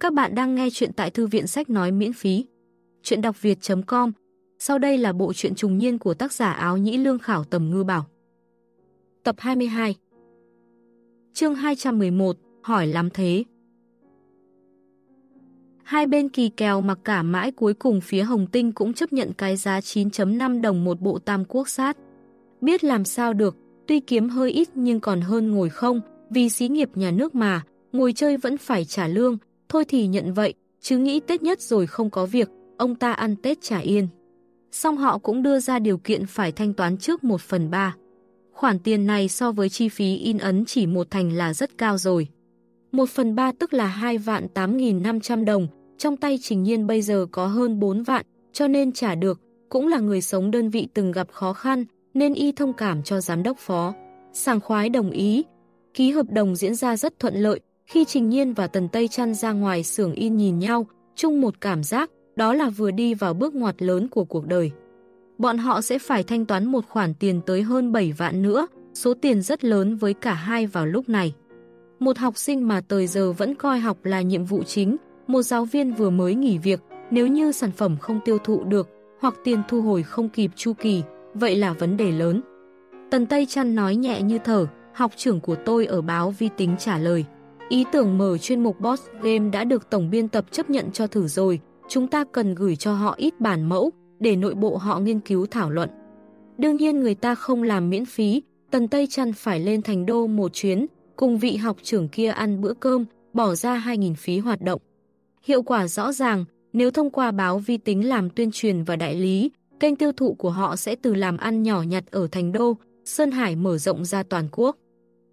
Các bạn đang nghe chuyện tại thư viện sách nói miễn phí. Chuyện đọc việt.com Sau đây là bộ truyện trùng niên của tác giả áo nhĩ lương khảo tầm ngư bảo. Tập 22 Chương 211 Hỏi lắm thế Hai bên kỳ kèo mặc cả mãi cuối cùng phía Hồng Tinh cũng chấp nhận cái giá 9.5 đồng một bộ tam quốc sát. Biết làm sao được, tuy kiếm hơi ít nhưng còn hơn ngồi không, vì xí nghiệp nhà nước mà, ngồi chơi vẫn phải trả lương, thôi thì nhận vậy, chứ nghĩ Tết nhất rồi không có việc, ông ta ăn Tết trả yên. Xong họ cũng đưa ra điều kiện phải thanh toán trước 1 phần 3. Khoản tiền này so với chi phí in ấn chỉ một thành là rất cao rồi. 1 phần 3 tức là 2 vạn 8.500 đồng, trong tay Trình Nhiên bây giờ có hơn 4 vạn, cho nên trả được, cũng là người sống đơn vị từng gặp khó khăn, nên y thông cảm cho giám đốc phó. Sàng khoái đồng ý, ký hợp đồng diễn ra rất thuận lợi, khi Trình Nhiên và Tần Tây Trăn ra ngoài xưởng in nhìn nhau, chung một cảm giác, đó là vừa đi vào bước ngoặt lớn của cuộc đời. Bọn họ sẽ phải thanh toán một khoản tiền tới hơn 7 vạn nữa, số tiền rất lớn với cả hai vào lúc này. Một học sinh mà tới giờ vẫn coi học là nhiệm vụ chính, một giáo viên vừa mới nghỉ việc, nếu như sản phẩm không tiêu thụ được, hoặc tiền thu hồi không kịp chu kỳ, vậy là vấn đề lớn. Tần Tây Trăn nói nhẹ như thở, học trưởng của tôi ở báo vi tính trả lời. Ý tưởng mở chuyên mục Boss Game đã được tổng biên tập chấp nhận cho thử rồi, chúng ta cần gửi cho họ ít bản mẫu để nội bộ họ nghiên cứu thảo luận. Đương nhiên người ta không làm miễn phí, Tần Tây Trăn phải lên thành đô một chuyến, cùng vị học trưởng kia ăn bữa cơm, bỏ ra 2.000 phí hoạt động. Hiệu quả rõ ràng, nếu thông qua báo vi tính làm tuyên truyền và đại lý, kênh tiêu thụ của họ sẽ từ làm ăn nhỏ nhặt ở thành đô, Sơn Hải mở rộng ra toàn quốc.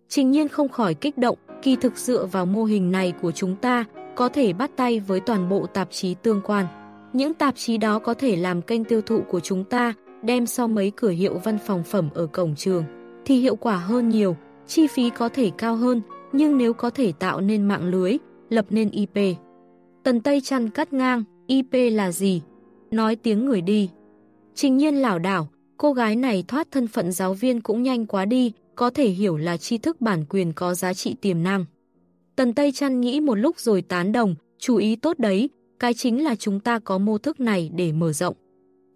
Trình nhiên không khỏi kích động, kỳ thực dựa vào mô hình này của chúng ta, có thể bắt tay với toàn bộ tạp chí tương quan. Những tạp chí đó có thể làm kênh tiêu thụ của chúng ta, đem sau mấy cửa hiệu văn phòng phẩm ở cổng trường, thì hiệu quả hơn nhiều, chi phí có thể cao hơn, nhưng nếu có thể tạo nên mạng lưới, lập nên IP. Tần Tây chăn cắt ngang, IP là gì? Nói tiếng người đi. Trình nhiên lảo đảo, cô gái này thoát thân phận giáo viên cũng nhanh quá đi, có thể hiểu là tri thức bản quyền có giá trị tiềm năng. Tần Tây Trăn nghĩ một lúc rồi tán đồng, chú ý tốt đấy, cái chính là chúng ta có mô thức này để mở rộng.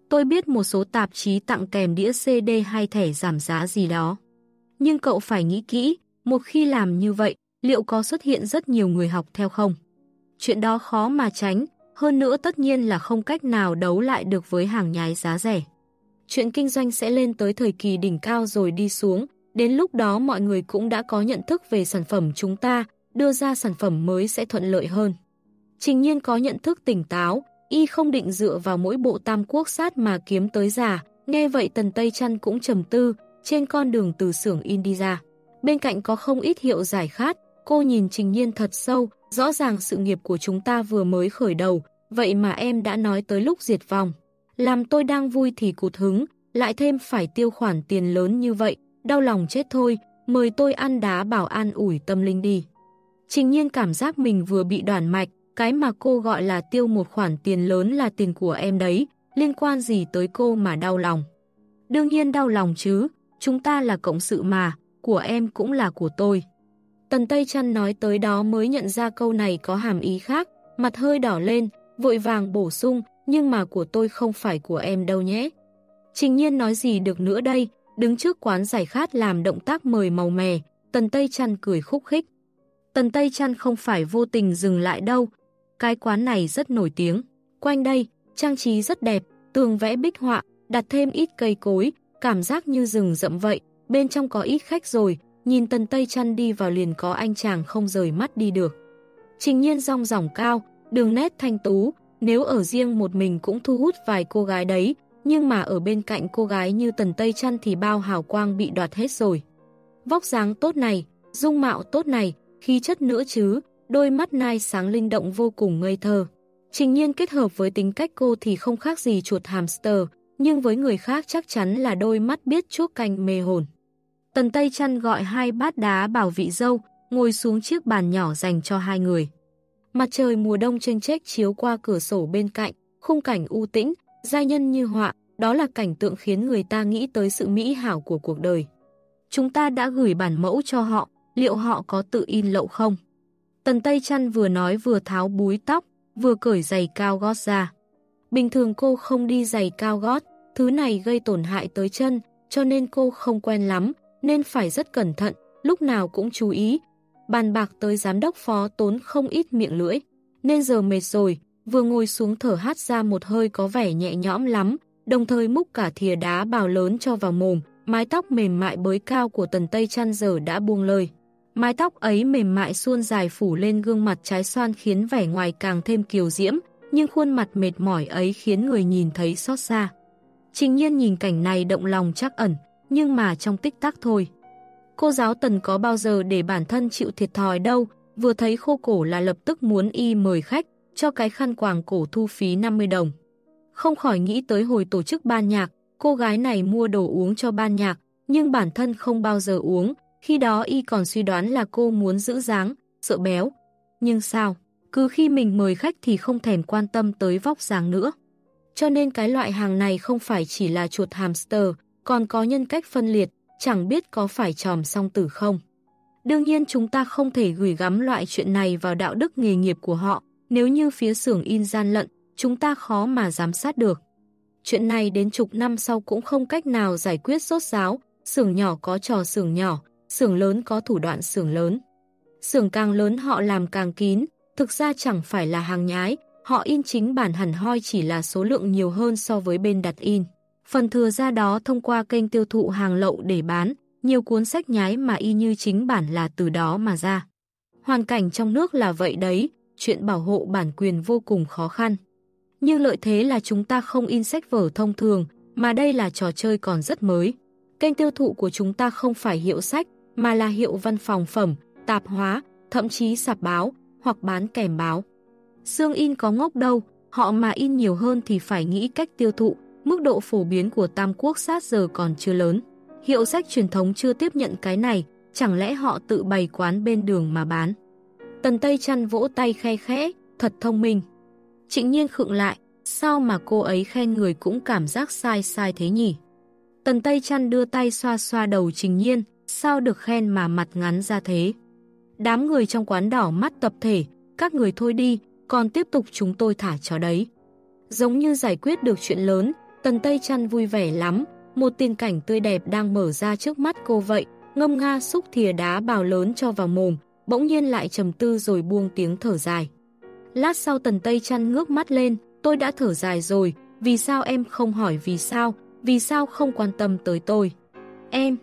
Tôi biết một số tạp chí tặng kèm đĩa CD hay thẻ giảm giá gì đó. Nhưng cậu phải nghĩ kỹ, một khi làm như vậy, liệu có xuất hiện rất nhiều người học theo không? Chuyện đó khó mà tránh, hơn nữa tất nhiên là không cách nào đấu lại được với hàng nhái giá rẻ. Chuyện kinh doanh sẽ lên tới thời kỳ đỉnh cao rồi đi xuống, Đến lúc đó mọi người cũng đã có nhận thức về sản phẩm chúng ta, đưa ra sản phẩm mới sẽ thuận lợi hơn. Trình nhiên có nhận thức tỉnh táo, y không định dựa vào mỗi bộ tam quốc sát mà kiếm tới già, nghe vậy tần Tây Trăn cũng trầm tư, trên con đường từ xưởng in đi ra. Bên cạnh có không ít hiệu giải khát, cô nhìn trình nhiên thật sâu, rõ ràng sự nghiệp của chúng ta vừa mới khởi đầu, vậy mà em đã nói tới lúc diệt vong. Làm tôi đang vui thì cụt hứng, lại thêm phải tiêu khoản tiền lớn như vậy, đau lòng chết thôi, mời tôi ăn đá bảo an ủi tâm linh đi. Trình nhiên cảm giác mình vừa bị đoàn mạch, cái mà cô gọi là tiêu một khoản tiền lớn là tiền của em đấy, liên quan gì tới cô mà đau lòng. Đương nhiên đau lòng chứ, chúng ta là cộng sự mà, của em cũng là của tôi. Tần Tây Trăn nói tới đó mới nhận ra câu này có hàm ý khác, mặt hơi đỏ lên, vội vàng bổ sung, nhưng mà của tôi không phải của em đâu nhé. Trình nhiên nói gì được nữa đây, đứng trước quán giải khát làm động tác mời màu mè, Tần Tây Trăn cười khúc khích. Tần Tây Trăn không phải vô tình dừng lại đâu, cái quán này rất nổi tiếng. Quanh đây, trang trí rất đẹp, tường vẽ bích họa, đặt thêm ít cây cối, cảm giác như rừng rậm vậy, bên trong có ít khách rồi, nhìn Tần Tây Trăn đi vào liền có anh chàng không rời mắt đi được. Trình nhiên rong ròng cao, đường nét thanh tú, nếu ở riêng một mình cũng thu hút vài cô gái đấy, nhưng mà ở bên cạnh cô gái như Tần Tây Trăn thì bao hào quang bị đoạt hết rồi. Vóc dáng tốt này, dung mạo tốt này, khí chất nữa chứ, đôi mắt nai sáng linh động vô cùng ngây thơ. Trình nhiên kết hợp với tính cách cô thì không khác gì chuột hamster, nhưng với người khác chắc chắn là đôi mắt biết chuốc canh mê hồn. Tần Tây Trăn gọi hai bát đá bảo vị dâu, ngồi xuống chiếc bàn nhỏ dành cho hai người. Mặt trời mùa đông trên trách chiếu qua cửa sổ bên cạnh, khung cảnh u tĩnh, Giai nhân như họa, đó là cảnh tượng khiến người ta nghĩ tới sự mỹ hảo của cuộc đời. Chúng ta đã gửi bản mẫu cho họ, liệu họ có tự in lậu không? Tần Tây Trăn vừa nói vừa tháo búi tóc, vừa cởi giày cao gót ra. Bình thường cô không đi giày cao gót, thứ này gây tổn hại tới chân, cho nên cô không quen lắm, nên phải rất cẩn thận, lúc nào cũng chú ý. Bàn bạc tới giám đốc phó tốn không ít miệng lưỡi, nên giờ mệt rồi, vừa ngồi xuống thở hát ra một hơi có vẻ nhẹ nhõm lắm, đồng thời múc cả thìa đá bào lớn cho vào mồm, mái tóc mềm mại bới cao của tần tây chăn giờ đã buông lời. Mái tóc ấy mềm mại suôn dài phủ lên gương mặt trái xoan khiến vẻ ngoài càng thêm kiều diễm, nhưng khuôn mặt mệt mỏi ấy khiến người nhìn thấy xót xa. Trình nhiên nhìn cảnh này động lòng chắc ẩn, nhưng mà trong tích tắc thôi. Cô giáo tần có bao giờ để bản thân chịu thiệt thòi đâu, vừa thấy khô cổ là lập tức muốn y mời khách, cho cái khăn quàng cổ thu phí 50 đồng. Không khỏi nghĩ tới hồi tổ chức ban nhạc, cô gái này mua đồ uống cho ban nhạc, nhưng bản thân không bao giờ uống, khi đó y còn suy đoán là cô muốn giữ dáng, sợ béo. Nhưng sao? Cứ khi mình mời khách thì không thèm quan tâm tới vóc dáng nữa. Cho nên cái loại hàng này không phải chỉ là chuột hamster, còn có nhân cách phân liệt, chẳng biết có phải tròm song tử không. Đương nhiên chúng ta không thể gửi gắm loại chuyện này vào đạo đức nghề nghiệp của họ, nếu như phía xưởng in gian lận, chúng ta khó mà giám sát được. Chuyện này đến chục năm sau cũng không cách nào giải quyết rốt ráo, xưởng nhỏ có trò xưởng nhỏ, xưởng lớn có thủ đoạn xưởng lớn. Xưởng càng lớn họ làm càng kín, thực ra chẳng phải là hàng nhái, họ in chính bản hẳn hoi chỉ là số lượng nhiều hơn so với bên đặt in. Phần thừa ra đó thông qua kênh tiêu thụ hàng lậu để bán, nhiều cuốn sách nhái mà y như chính bản là từ đó mà ra. Hoàn cảnh trong nước là vậy đấy, chuyện bảo hộ bản quyền vô cùng khó khăn. Nhưng lợi thế là chúng ta không in sách vở thông thường, mà đây là trò chơi còn rất mới. Kênh tiêu thụ của chúng ta không phải hiệu sách, mà là hiệu văn phòng phẩm, tạp hóa, thậm chí sạp báo, hoặc bán kèm báo. Sương in có ngốc đâu, họ mà in nhiều hơn thì phải nghĩ cách tiêu thụ, mức độ phổ biến của Tam Quốc sát giờ còn chưa lớn. Hiệu sách truyền thống chưa tiếp nhận cái này, chẳng lẽ họ tự bày quán bên đường mà bán. Tần Tây chăn vỗ tay khe khẽ, thật thông minh. Trịnh nhiên khựng lại, sao mà cô ấy khen người cũng cảm giác sai sai thế nhỉ? Tần Tây chăn đưa tay xoa xoa đầu Trình Nhiên, sao được khen mà mặt ngắn ra thế? Đám người trong quán đỏ mắt tập thể, các người thôi đi, còn tiếp tục chúng tôi thả chó đấy. Giống như giải quyết được chuyện lớn, Tần Tây chăn vui vẻ lắm, một tiền cảnh tươi đẹp đang mở ra trước mắt cô vậy, ngâm nga xúc thìa đá bào lớn cho vào mồm, bỗng nhiên lại trầm tư rồi buông tiếng thở dài. Lát sau Tần Tây chăn ngước mắt lên, tôi đã thở dài rồi, vì sao em không hỏi vì sao, vì sao không quan tâm tới tôi. Em,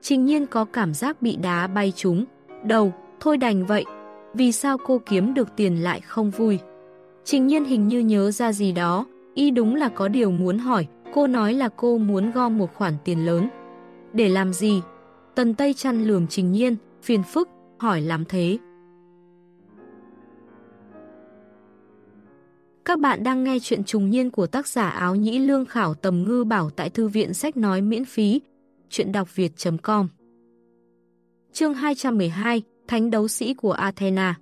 trình nhiên có cảm giác bị đá bay trúng, đầu, thôi đành vậy, vì sao cô kiếm được tiền lại không vui. Trình nhiên hình như nhớ ra gì đó, y đúng là có điều muốn hỏi, cô nói là cô muốn gom một khoản tiền lớn. Để làm gì? Tần Tây chăn lườm trình nhiên, phiền phức, hỏi làm thế. Các bạn đang nghe chuyện trùng niên của tác giả áo nhĩ lương khảo tầm ngư bảo tại thư viện sách nói miễn phí. Chuyện đọc việt.com Chương 212 Thánh đấu sĩ của Athena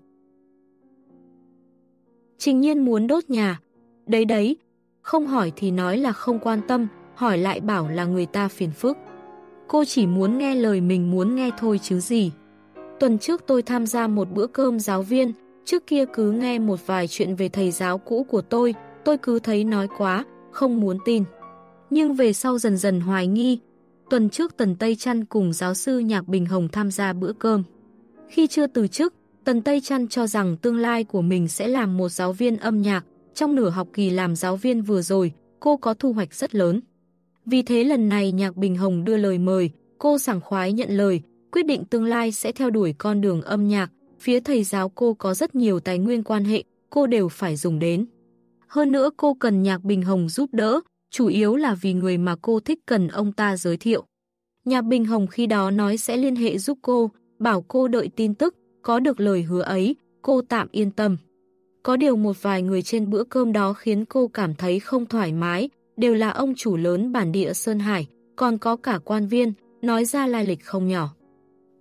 Trình nhiên muốn đốt nhà. Đấy đấy, không hỏi thì nói là không quan tâm, hỏi lại bảo là người ta phiền phức. Cô chỉ muốn nghe lời mình muốn nghe thôi chứ gì. Tuần trước tôi tham gia một bữa cơm giáo viên, trước kia cứ nghe một vài chuyện về thầy giáo cũ của tôi, tôi cứ thấy nói quá, không muốn tin. Nhưng về sau dần dần hoài nghi, tuần trước Tần Tây Trăn cùng giáo sư Nhạc Bình Hồng tham gia bữa cơm. Khi chưa từ chức, Tần Tây Trăn cho rằng tương lai của mình sẽ làm một giáo viên âm nhạc, trong nửa học kỳ làm giáo viên vừa rồi, cô có thu hoạch rất lớn. Vì thế lần này Nhạc Bình Hồng đưa lời mời, cô sảng khoái nhận lời, quyết định tương lai sẽ theo đuổi con đường âm nhạc, phía thầy giáo cô có rất nhiều tài nguyên quan hệ, cô đều phải dùng đến. Hơn nữa cô cần Nhạc Bình Hồng giúp đỡ, chủ yếu là vì người mà cô thích cần ông ta giới thiệu. Nhạc Bình Hồng khi đó nói sẽ liên hệ giúp cô, bảo cô đợi tin tức, có được lời hứa ấy, cô tạm yên tâm. Có điều một vài người trên bữa cơm đó khiến cô cảm thấy không thoải mái, đều là ông chủ lớn bản địa Sơn Hải, còn có cả quan viên, nói ra lai lịch không nhỏ.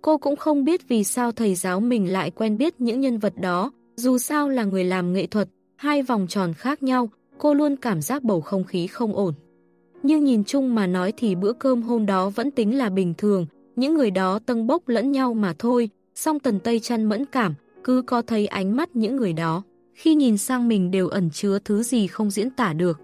Cô cũng không biết vì sao thầy giáo mình lại quen biết những nhân vật đó, dù sao là người làm nghệ thuật, hai vòng tròn khác nhau, cô luôn cảm giác bầu không khí không ổn. Nhưng nhìn chung mà nói thì bữa cơm hôm đó vẫn tính là bình thường, những người đó tâng bốc lẫn nhau mà thôi, song tần Tây chăn mẫn cảm, cứ có thấy ánh mắt những người đó. Khi nhìn sang mình đều ẩn chứa thứ gì không diễn tả được.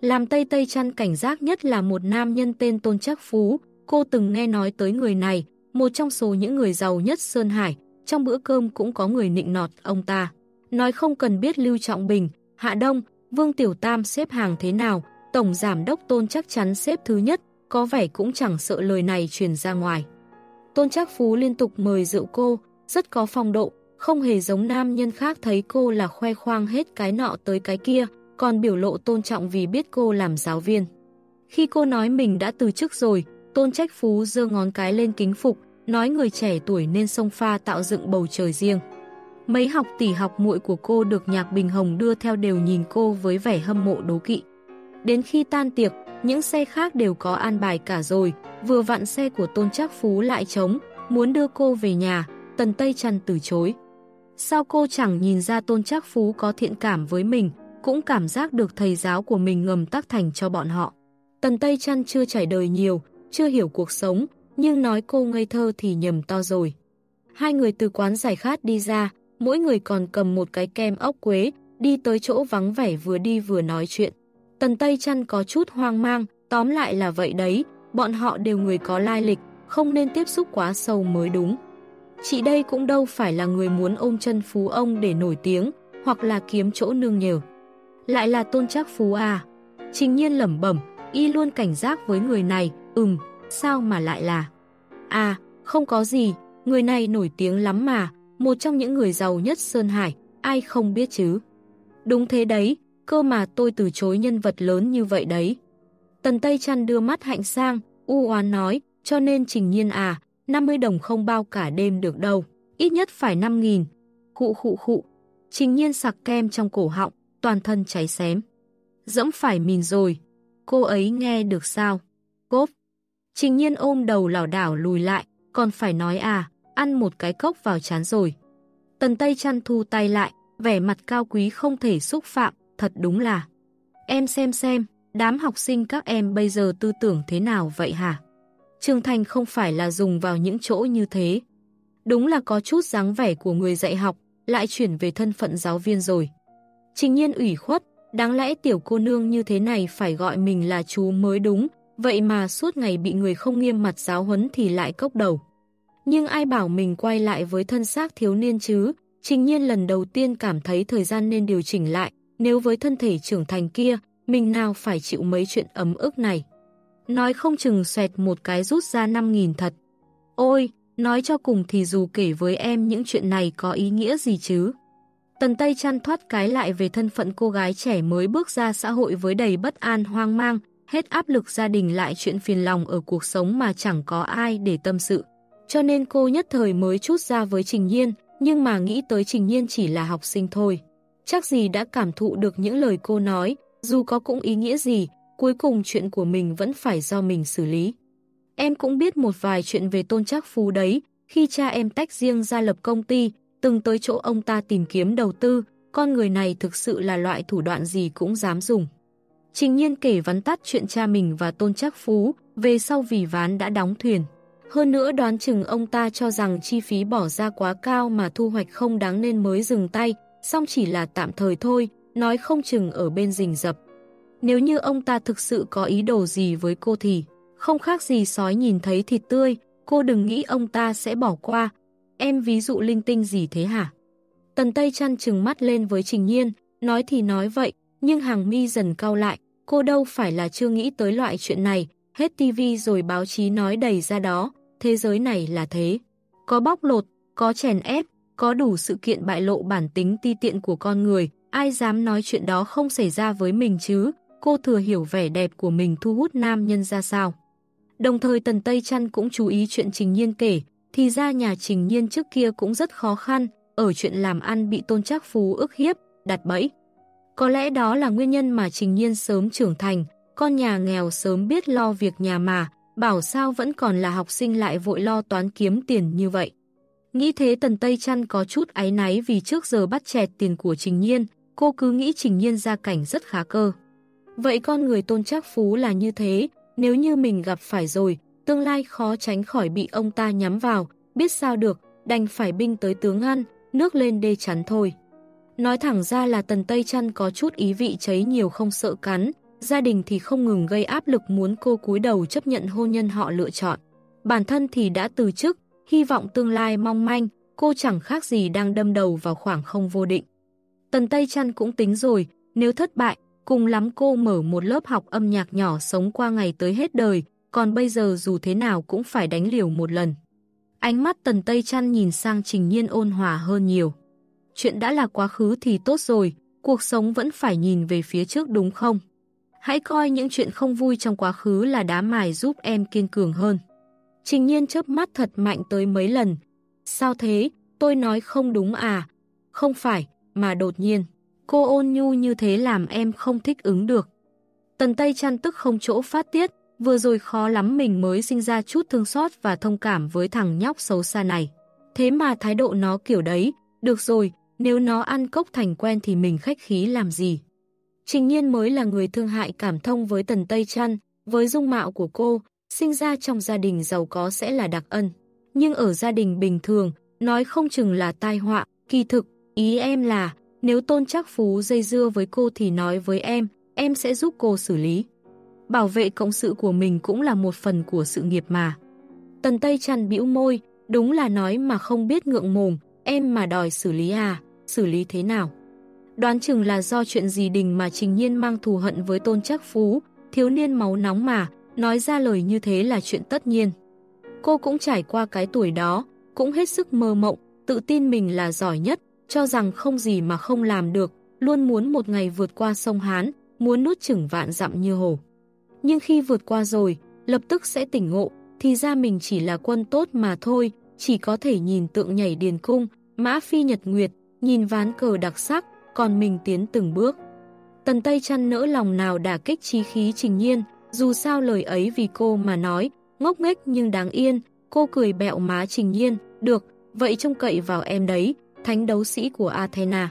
Làm Tây Tây chăn cảnh giác nhất là một nam nhân tên Tôn chắc Phú. Cô từng nghe nói tới người này, một trong số những người giàu nhất Sơn Hải. Trong bữa cơm cũng có người nịnh nọt ông ta. Nói không cần biết Lưu Trọng Bình, Hạ Đông, Vương Tiểu Tam xếp hàng thế nào, Tổng Giám Đốc Tôn chắc chắn xếp thứ nhất, có vẻ cũng chẳng sợ lời này truyền ra ngoài. Tôn Trác Phú liên tục mời rượu cô, rất có phong độ, không hề giống nam nhân khác thấy cô là khoe khoang hết cái nọ tới cái kia, còn biểu lộ tôn trọng vì biết cô làm giáo viên. Khi cô nói mình đã từ chức rồi, Tôn Trách Phú giơ ngón cái lên kính phục, nói người trẻ tuổi nên sông pha tạo dựng bầu trời riêng. Mấy học tỷ học muội của cô được Nhạc Bình Hồng đưa theo đều nhìn cô với vẻ hâm mộ đố kỵ. Đến khi tan tiệc, những xe khác đều có an bài cả rồi, vừa vặn xe của Tôn Trác Phú lại trống, muốn đưa cô về nhà, Tần Tây Trần từ chối. Sao cô chẳng nhìn ra Tôn Trác Phú có thiện cảm với mình, cũng cảm giác được thầy giáo của mình ngầm tác thành cho bọn họ. Tần Tây Trăn chưa trải đời nhiều, chưa hiểu cuộc sống, nhưng nói cô ngây thơ thì nhầm to rồi. Hai người từ quán giải khát đi ra, mỗi người còn cầm một cái kem ốc quế, đi tới chỗ vắng vẻ vừa đi vừa nói chuyện. Tần Tây Trăn có chút hoang mang, tóm lại là vậy đấy, bọn họ đều người có lai lịch, không nên tiếp xúc quá sâu mới đúng. Chị đây cũng đâu phải là người muốn ôm chân phú ông để nổi tiếng, hoặc là kiếm chỗ nương nhờ. Lại là tôn chắc phú à. Trình nhiên lẩm bẩm, y luôn cảnh giác với người này, ừm, sao mà lại là. À, không có gì, người này nổi tiếng lắm mà, một trong những người giàu nhất Sơn Hải, ai không biết chứ. Đúng thế đấy, cơ mà tôi từ chối nhân vật lớn như vậy đấy. Tần Tây Trăn đưa mắt hạnh sang, u oán nói, cho nên trình nhiên à, 50 đồng không bao cả đêm được đâu, ít nhất phải 5.000. Khụ khụ khụ, trình nhiên sặc kem trong cổ họng, toàn thân cháy xém. Dẫm phải mìn rồi, cô ấy nghe được sao? Cốp. Trình nhiên ôm đầu lảo đảo lùi lại, còn phải nói à, ăn một cái cốc vào chán rồi. Tần Tây chăn thu tay lại, vẻ mặt cao quý không thể xúc phạm, thật đúng là. Em xem xem, đám học sinh các em bây giờ tư tưởng thế nào vậy hả? Trường Thành không phải là dùng vào những chỗ như thế. Đúng là có chút dáng vẻ của người dạy học, lại chuyển về thân phận giáo viên rồi. Trình nhiên ủy khuất, đáng lẽ tiểu cô nương như thế này phải gọi mình là chú mới đúng, vậy mà suốt ngày bị người không nghiêm mặt giáo huấn thì lại cốc đầu. Nhưng ai bảo mình quay lại với thân xác thiếu niên chứ? Trình nhiên lần đầu tiên cảm thấy thời gian nên điều chỉnh lại, nếu với thân thể trưởng thành kia, mình nào phải chịu mấy chuyện ấm ức này. Nói không chừng xoẹt một cái rút ra 5.000 thật. Ôi, nói cho cùng thì dù kể với em những chuyện này có ý nghĩa gì chứ? Tần Tây chăn thoát cái lại về thân phận cô gái trẻ mới bước ra xã hội với đầy bất an hoang mang, hết áp lực gia đình lại chuyện phiền lòng ở cuộc sống mà chẳng có ai để tâm sự. Cho nên cô nhất thời mới chút ra với Trình Nhiên, nhưng mà nghĩ tới Trình Nhiên chỉ là học sinh thôi. Chắc gì đã cảm thụ được những lời cô nói, dù có cũng ý nghĩa gì, cuối cùng chuyện của mình vẫn phải do mình xử lý. Em cũng biết một vài chuyện về tôn trác phú đấy, khi cha em tách riêng ra lập công ty, từng tới chỗ ông ta tìm kiếm đầu tư, con người này thực sự là loại thủ đoạn gì cũng dám dùng. Trình nhiên kể vắn tắt chuyện cha mình và tôn trác phú, về sau vì ván đã đóng thuyền. Hơn nữa đoán chừng ông ta cho rằng chi phí bỏ ra quá cao mà thu hoạch không đáng nên mới dừng tay, song chỉ là tạm thời thôi, nói không chừng ở bên rình dập. Nếu như ông ta thực sự có ý đồ gì với cô thì, không khác gì sói nhìn thấy thịt tươi, cô đừng nghĩ ông ta sẽ bỏ qua. Em ví dụ linh tinh gì thế hả? Tần Tây chăn chừng mắt lên với Trình Nhiên, nói thì nói vậy, nhưng hàng mi dần cao lại, cô đâu phải là chưa nghĩ tới loại chuyện này, hết tivi rồi báo chí nói đầy ra đó, thế giới này là thế. Có bóc lột, có chèn ép, có đủ sự kiện bại lộ bản tính ti tiện của con người, ai dám nói chuyện đó không xảy ra với mình chứ, cô thừa hiểu vẻ đẹp của mình thu hút nam nhân ra sao. Đồng thời Tần Tây Trăn cũng chú ý chuyện Trình Nhiên kể, thì ra nhà Trình Nhiên trước kia cũng rất khó khăn, ở chuyện làm ăn bị tôn trác phú ức hiếp, đặt bẫy. Có lẽ đó là nguyên nhân mà Trình Nhiên sớm trưởng thành, con nhà nghèo sớm biết lo việc nhà mà, bảo sao vẫn còn là học sinh lại vội lo toán kiếm tiền như vậy. Nghĩ thế Tần Tây Trăn có chút áy náy vì trước giờ bắt chẹt tiền của Trình Nhiên, cô cứ nghĩ Trình Nhiên gia cảnh rất khá cơ. Vậy con người tôn trác phú là như thế, nếu như mình gặp phải rồi, tương lai khó tránh khỏi bị ông ta nhắm vào, biết sao được, đành phải binh tới tướng ăn, nước lên đê chắn thôi. Nói thẳng ra là Tần Tây Trăn có chút ý vị cháy nhiều không sợ cắn, gia đình thì không ngừng gây áp lực muốn cô cúi đầu chấp nhận hôn nhân họ lựa chọn. Bản thân thì đã từ chức, hy vọng tương lai mong manh, cô chẳng khác gì đang đâm đầu vào khoảng không vô định. Tần Tây Trăn cũng tính rồi, nếu thất bại, cùng lắm cô mở một lớp học âm nhạc nhỏ sống qua ngày tới hết đời, còn bây giờ dù thế nào cũng phải đánh liều một lần. Ánh mắt Tần Tây Trăn nhìn sang Trình Nhiên ôn hòa hơn nhiều. Chuyện đã là quá khứ thì tốt rồi, cuộc sống vẫn phải nhìn về phía trước đúng không? Hãy coi những chuyện không vui trong quá khứ là đá mài giúp em kiên cường hơn. Trình Nhiên chớp mắt thật mạnh tới mấy lần. Sao thế? Tôi nói không đúng à? Không phải, mà đột nhiên. Cô ôn nhu như thế làm em không thích ứng được. Tần Tây chăn tức không chỗ phát tiết, vừa rồi khó lắm mình mới sinh ra chút thương xót và thông cảm với thằng nhóc xấu xa này. Thế mà thái độ nó kiểu đấy, được rồi, nếu nó ăn cốc thành quen thì mình khách khí làm gì. Trình nhiên mới là người thương hại cảm thông với Tần Tây Trăn, với dung mạo của cô, sinh ra trong gia đình giàu có sẽ là đặc ân. Nhưng ở gia đình bình thường, nói không chừng là tai họa, kỳ thực, ý em là, nếu tôn chắc phú dây dưa với cô thì nói với em, em sẽ giúp cô xử lý. Bảo vệ cộng sự của mình cũng là một phần của sự nghiệp mà. Tần Tây Trăn bĩu môi, đúng là nói mà không biết ngượng mồm, em mà đòi xử lý à, xử lý thế nào? Đoán chừng là do chuyện gì đình mà trình nhiên mang thù hận với tôn chắc phú, thiếu niên máu nóng mà, nói ra lời như thế là chuyện tất nhiên. Cô cũng trải qua cái tuổi đó, cũng hết sức mơ mộng, tự tin mình là giỏi nhất, cho rằng không gì mà không làm được, luôn muốn một ngày vượt qua sông Hán, muốn nuốt chửng vạn dặm như hồ. Nhưng khi vượt qua rồi, lập tức sẽ tỉnh ngộ, thì ra mình chỉ là quân tốt mà thôi, chỉ có thể nhìn tượng nhảy điền cung, mã phi nhật nguyệt, nhìn ván cờ đặc sắc, còn mình tiến từng bước. Tần Tây chăn nỡ lòng nào đả kích trí khí trình nhiên, dù sao lời ấy vì cô mà nói, ngốc nghếch nhưng đáng yên, cô cười bẹo má trình nhiên, được, vậy trông cậy vào em đấy, thánh đấu sĩ của Athena.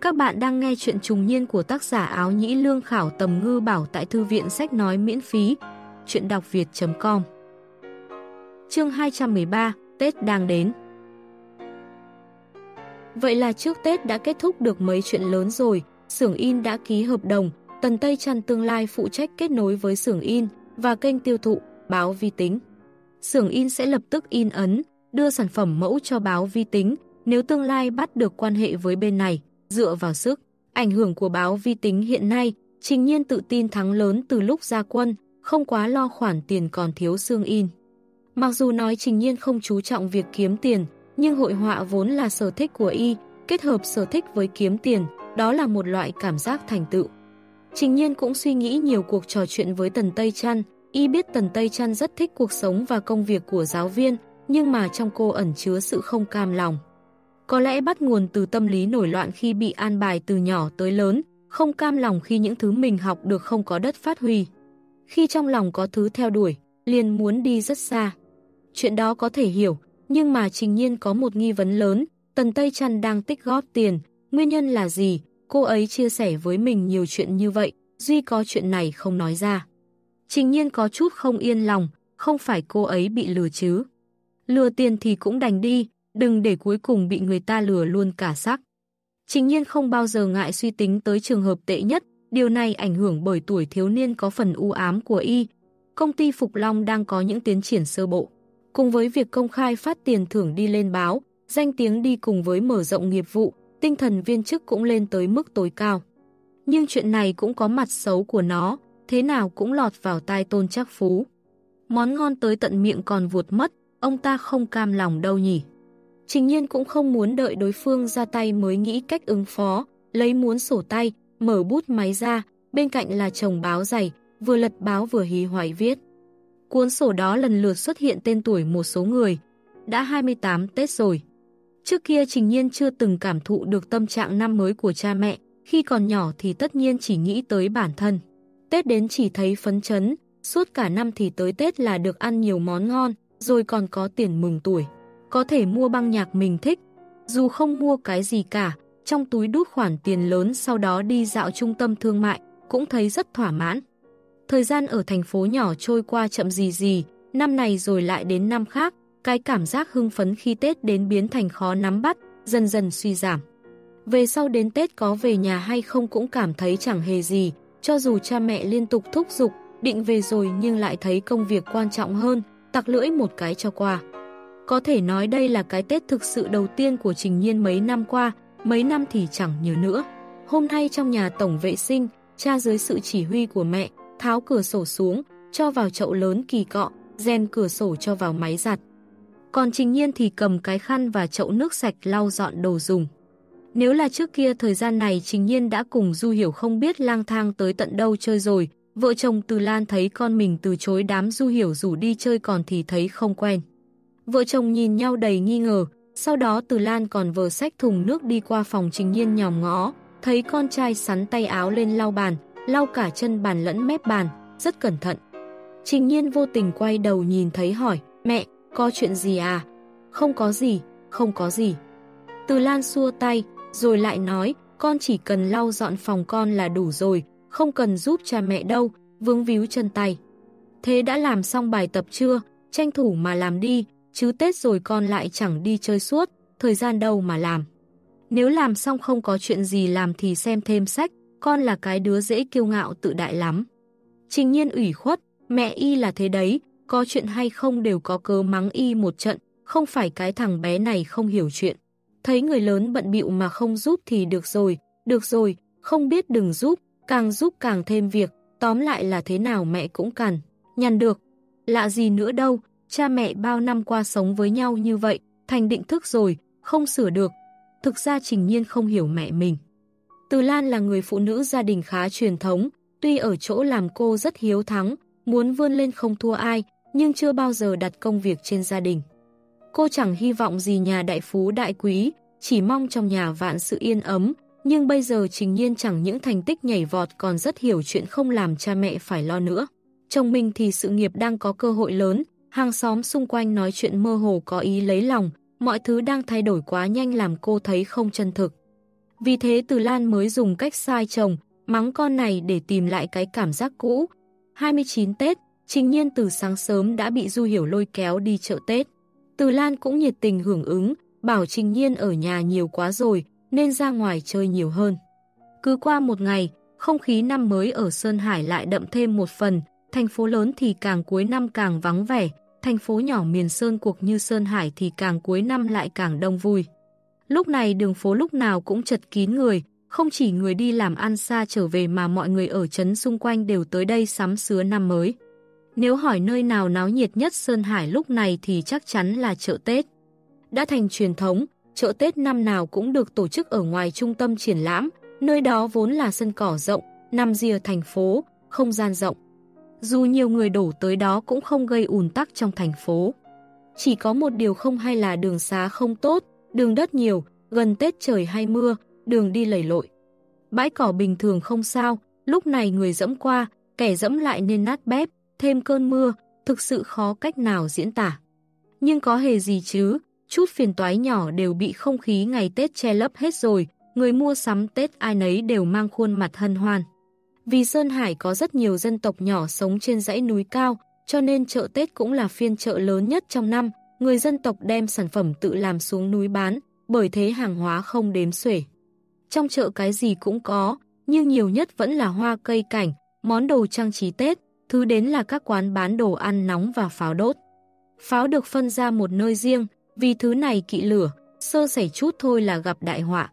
Các bạn đang nghe chuyện trùng niên của tác giả áo nhĩ lương khảo tầm ngư bảo tại thư viện sách nói miễn phí, chuyện đọc việt.com Chương 213, Tết đang đến Vậy là trước Tết đã kết thúc được mấy chuyện lớn rồi, xưởng in đã ký hợp đồng, Tần Tây Trăn tương lai phụ trách kết nối với xưởng in và kênh tiêu thụ, báo vi tính xưởng in sẽ lập tức in ấn, đưa sản phẩm mẫu cho báo vi tính, nếu tương lai bắt được quan hệ với bên này, dựa vào sức. Ảnh hưởng của báo vi tính hiện nay, trình nhiên tự tin thắng lớn từ lúc ra quân, không quá lo khoản tiền còn thiếu xương in. Mặc dù nói trình nhiên không chú trọng việc kiếm tiền, nhưng hội họa vốn là sở thích của y, kết hợp sở thích với kiếm tiền, đó là một loại cảm giác thành tựu. Trình nhiên cũng suy nghĩ nhiều cuộc trò chuyện với Tần Tây Trăn, Y biết Tần Tây Trăn rất thích cuộc sống và công việc của giáo viên, nhưng mà trong cô ẩn chứa sự không cam lòng. Có lẽ bắt nguồn từ tâm lý nổi loạn khi bị an bài từ nhỏ tới lớn, không cam lòng khi những thứ mình học được không có đất phát huy. Khi trong lòng có thứ theo đuổi, liền muốn đi rất xa. Chuyện đó có thể hiểu, nhưng mà trình nhiên có một nghi vấn lớn, Tần Tây Trăn đang tích góp tiền, nguyên nhân là gì? Cô ấy chia sẻ với mình nhiều chuyện như vậy, Duy có chuyện này không nói ra. Trình nhiên có chút không yên lòng, không phải cô ấy bị lừa chứ. Lừa tiền thì cũng đành đi, đừng để cuối cùng bị người ta lừa luôn cả sắc. Trình nhiên không bao giờ ngại suy tính tới trường hợp tệ nhất, điều này ảnh hưởng bởi tuổi thiếu niên có phần u ám của y. Công ty Phục Long đang có những tiến triển sơ bộ. Cùng với việc công khai phát tiền thưởng đi lên báo, danh tiếng đi cùng với mở rộng nghiệp vụ, tinh thần viên chức cũng lên tới mức tối cao. Nhưng chuyện này cũng có mặt xấu của nó, thế nào cũng lọt vào tai tôn chắc phú. Món ngon tới tận miệng còn vụt mất, ông ta không cam lòng đâu nhỉ. Trình nhiên cũng không muốn đợi đối phương ra tay mới nghĩ cách ứng phó, lấy muốn sổ tay, mở bút máy ra, bên cạnh là chồng báo dày, vừa lật báo vừa hí hoài viết. Cuốn sổ đó lần lượt xuất hiện tên tuổi một số người, đã 28 Tết rồi. Trước kia Trình Nhiên chưa từng cảm thụ được tâm trạng năm mới của cha mẹ, khi còn nhỏ thì tất nhiên chỉ nghĩ tới bản thân. Tết đến chỉ thấy phấn chấn, suốt cả năm thì tới Tết là được ăn nhiều món ngon, rồi còn có tiền mừng tuổi. Có thể mua băng nhạc mình thích, dù không mua cái gì cả, trong túi đút khoản tiền lớn sau đó đi dạo trung tâm thương mại, cũng thấy rất thỏa mãn. Thời gian ở thành phố nhỏ trôi qua chậm gì gì, năm này rồi lại đến năm khác, Cái cảm giác hưng phấn khi Tết đến biến thành khó nắm bắt, dần dần suy giảm. Về sau đến Tết có về nhà hay không cũng cảm thấy chẳng hề gì, cho dù cha mẹ liên tục thúc giục, định về rồi nhưng lại thấy công việc quan trọng hơn, tặc lưỡi một cái cho qua. Có thể nói đây là cái Tết thực sự đầu tiên của Trình Nhiên mấy năm qua, mấy năm thì chẳng nhớ nữa. Hôm nay trong nhà tổng vệ sinh, cha dưới sự chỉ huy của mẹ, tháo cửa sổ xuống, cho vào chậu lớn kỳ cọ, rèn cửa sổ cho vào máy giặt. Còn Trình Nhiên thì cầm cái khăn và chậu nước sạch lau dọn đồ dùng. Nếu là trước kia thời gian này Trình Nhiên đã cùng Du Hiểu không biết lang thang tới tận đâu chơi rồi, vợ chồng Từ Lan thấy con mình từ chối đám Du Hiểu rủ đi chơi còn thì thấy không quen. Vợ chồng nhìn nhau đầy nghi ngờ, sau đó Từ Lan còn vờ sách thùng nước đi qua phòng Trình Nhiên nhòm ngó, thấy con trai sắn tay áo lên lau bàn, lau cả chân bàn lẫn mép bàn, rất cẩn thận. Trình Nhiên vô tình quay đầu nhìn thấy hỏi, mẹ, có chuyện gì à? Không có gì, không có gì. Từ Lan xua tay, rồi lại nói, con chỉ cần lau dọn phòng con là đủ rồi, không cần giúp cha mẹ đâu, vướng víu chân tay. Thế đã làm xong bài tập chưa? Tranh thủ mà làm đi, chứ Tết rồi con lại chẳng đi chơi suốt, thời gian đâu mà làm. Nếu làm xong không có chuyện gì làm thì xem thêm sách, con là cái đứa dễ kiêu ngạo tự đại lắm. Trình nhiên ủy khuất, mẹ y là thế đấy, có chuyện hay không đều có cớ mắng y một trận, không phải cái thằng bé này không hiểu chuyện. Thấy người lớn bận bịu mà không giúp thì được rồi, được rồi, không biết đừng giúp, càng giúp càng thêm việc, tóm lại là thế nào mẹ cũng cần, nhằn được. Lạ gì nữa đâu, cha mẹ bao năm qua sống với nhau như vậy, thành định thức rồi, không sửa được. Thực ra Trình Nhiên không hiểu mẹ mình. Từ Lan là người phụ nữ gia đình khá truyền thống, tuy ở chỗ làm cô rất hiếu thắng, muốn vươn lên không thua ai, nhưng chưa bao giờ đặt công việc trên gia đình. Cô chẳng hy vọng gì nhà đại phú đại quý, chỉ mong trong nhà vạn sự yên ấm, nhưng bây giờ Trình Nhiên chẳng những thành tích nhảy vọt còn rất hiểu chuyện không làm cha mẹ phải lo nữa. Chồng mình thì sự nghiệp đang có cơ hội lớn, hàng xóm xung quanh nói chuyện mơ hồ có ý lấy lòng, mọi thứ đang thay đổi quá nhanh làm cô thấy không chân thực. Vì thế Từ Lan mới dùng cách sai chồng, mắng con này để tìm lại cái cảm giác cũ. 29 Tết, Trình Nhiên từ sáng sớm đã bị Du Hiểu lôi kéo đi chợ Tết. Từ Lan cũng nhiệt tình hưởng ứng, bảo Trình Nhiên ở nhà nhiều quá rồi, nên ra ngoài chơi nhiều hơn. Cứ qua một ngày, không khí năm mới ở Sơn Hải lại đậm thêm một phần, thành phố lớn thì càng cuối năm càng vắng vẻ, thành phố nhỏ miền Sơn cuộc như Sơn Hải thì càng cuối năm lại càng đông vui. Lúc này đường phố lúc nào cũng chật kín người, không chỉ người đi làm ăn xa trở về mà mọi người ở trấn xung quanh đều tới đây sắm sứa năm mới. Nếu hỏi nơi nào náo nhiệt nhất Sơn Hải lúc này thì chắc chắn là chợ Tết. Đã thành truyền thống, chợ Tết năm nào cũng được tổ chức ở ngoài trung tâm triển lãm, nơi đó vốn là sân cỏ rộng, nằm rìa thành phố, không gian rộng. Dù nhiều người đổ tới đó cũng không gây ùn tắc trong thành phố. Chỉ có một điều không hay là đường xá không tốt, đường đất nhiều, gần Tết trời hay mưa, đường đi lầy lội. Bãi cỏ bình thường không sao, lúc này người dẫm qua, kẻ dẫm lại nên nát bép, thêm cơn mưa, thực sự khó cách nào diễn tả. Nhưng có hề gì chứ, chút phiền toái nhỏ đều bị không khí ngày Tết che lấp hết rồi, người mua sắm Tết ai nấy đều mang khuôn mặt hân hoan. Vì Sơn Hải có rất nhiều dân tộc nhỏ sống trên dãy núi cao, cho nên chợ Tết cũng là phiên chợ lớn nhất trong năm, người dân tộc đem sản phẩm tự làm xuống núi bán, bởi thế hàng hóa không đếm xuể. Trong chợ cái gì cũng có, nhưng nhiều nhất vẫn là hoa cây cảnh, món đồ trang trí Tết, thứ đến là các quán bán đồ ăn nóng và pháo đốt. Pháo được phân ra một nơi riêng, vì thứ này kỵ lửa, sơ sẩy chút thôi là gặp đại họa.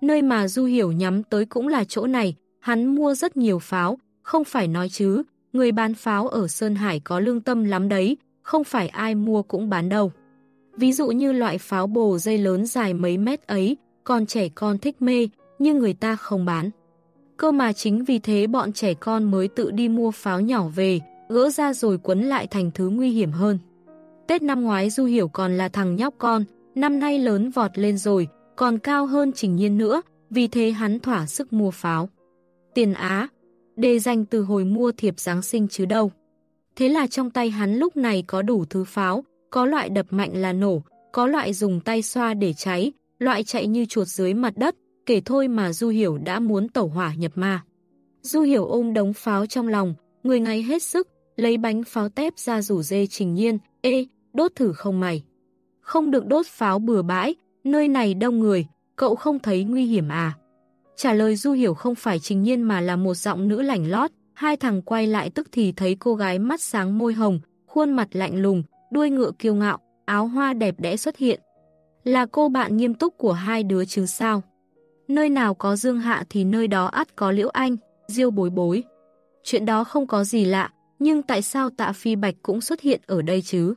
Nơi mà Du Hiểu nhắm tới cũng là chỗ này, hắn mua rất nhiều pháo, không phải nói chứ, người bán pháo ở Sơn Hải có lương tâm lắm đấy, không phải ai mua cũng bán đâu. Ví dụ như loại pháo bồ dây lớn dài mấy mét ấy, con trẻ con thích mê, nhưng người ta không bán. Cơ mà chính vì thế bọn trẻ con mới tự đi mua pháo nhỏ về, gỡ ra rồi quấn lại thành thứ nguy hiểm hơn. Tết năm ngoái Du Hiểu còn là thằng nhóc con, năm nay lớn vọt lên rồi, còn cao hơn Trình Nhiên nữa, vì thế hắn thỏa sức mua pháo. Tiền Á, đề danh từ hồi mua thiệp Giáng sinh chứ đâu. Thế là trong tay hắn lúc này có đủ thứ pháo, có loại đập mạnh là nổ, có loại dùng tay xoa để cháy, loại chạy như chuột dưới mặt đất, kể thôi mà Du Hiểu đã muốn tẩu hỏa nhập ma. Du Hiểu ôm đống pháo trong lòng, người ngay hết sức, lấy bánh pháo tép ra rủ dê trình nhiên, ê, đốt thử không mày? Không được đốt pháo bừa bãi, nơi này đông người, cậu không thấy nguy hiểm à? Trả lời Du Hiểu không phải trình nhiên mà là một giọng nữ lảnh lót, hai thằng quay lại tức thì thấy cô gái mắt sáng môi hồng, khuôn mặt lạnh lùng, đuôi ngựa kiêu ngạo, áo hoa đẹp đẽ xuất hiện. Là cô bạn nghiêm túc của hai đứa chứ sao? Nơi nào có Dương Hạ thì nơi đó ắt có Liễu Anh, Diêu bối bối. Chuyện đó không có gì lạ, nhưng tại sao tạ phi bạch cũng xuất hiện ở đây chứ?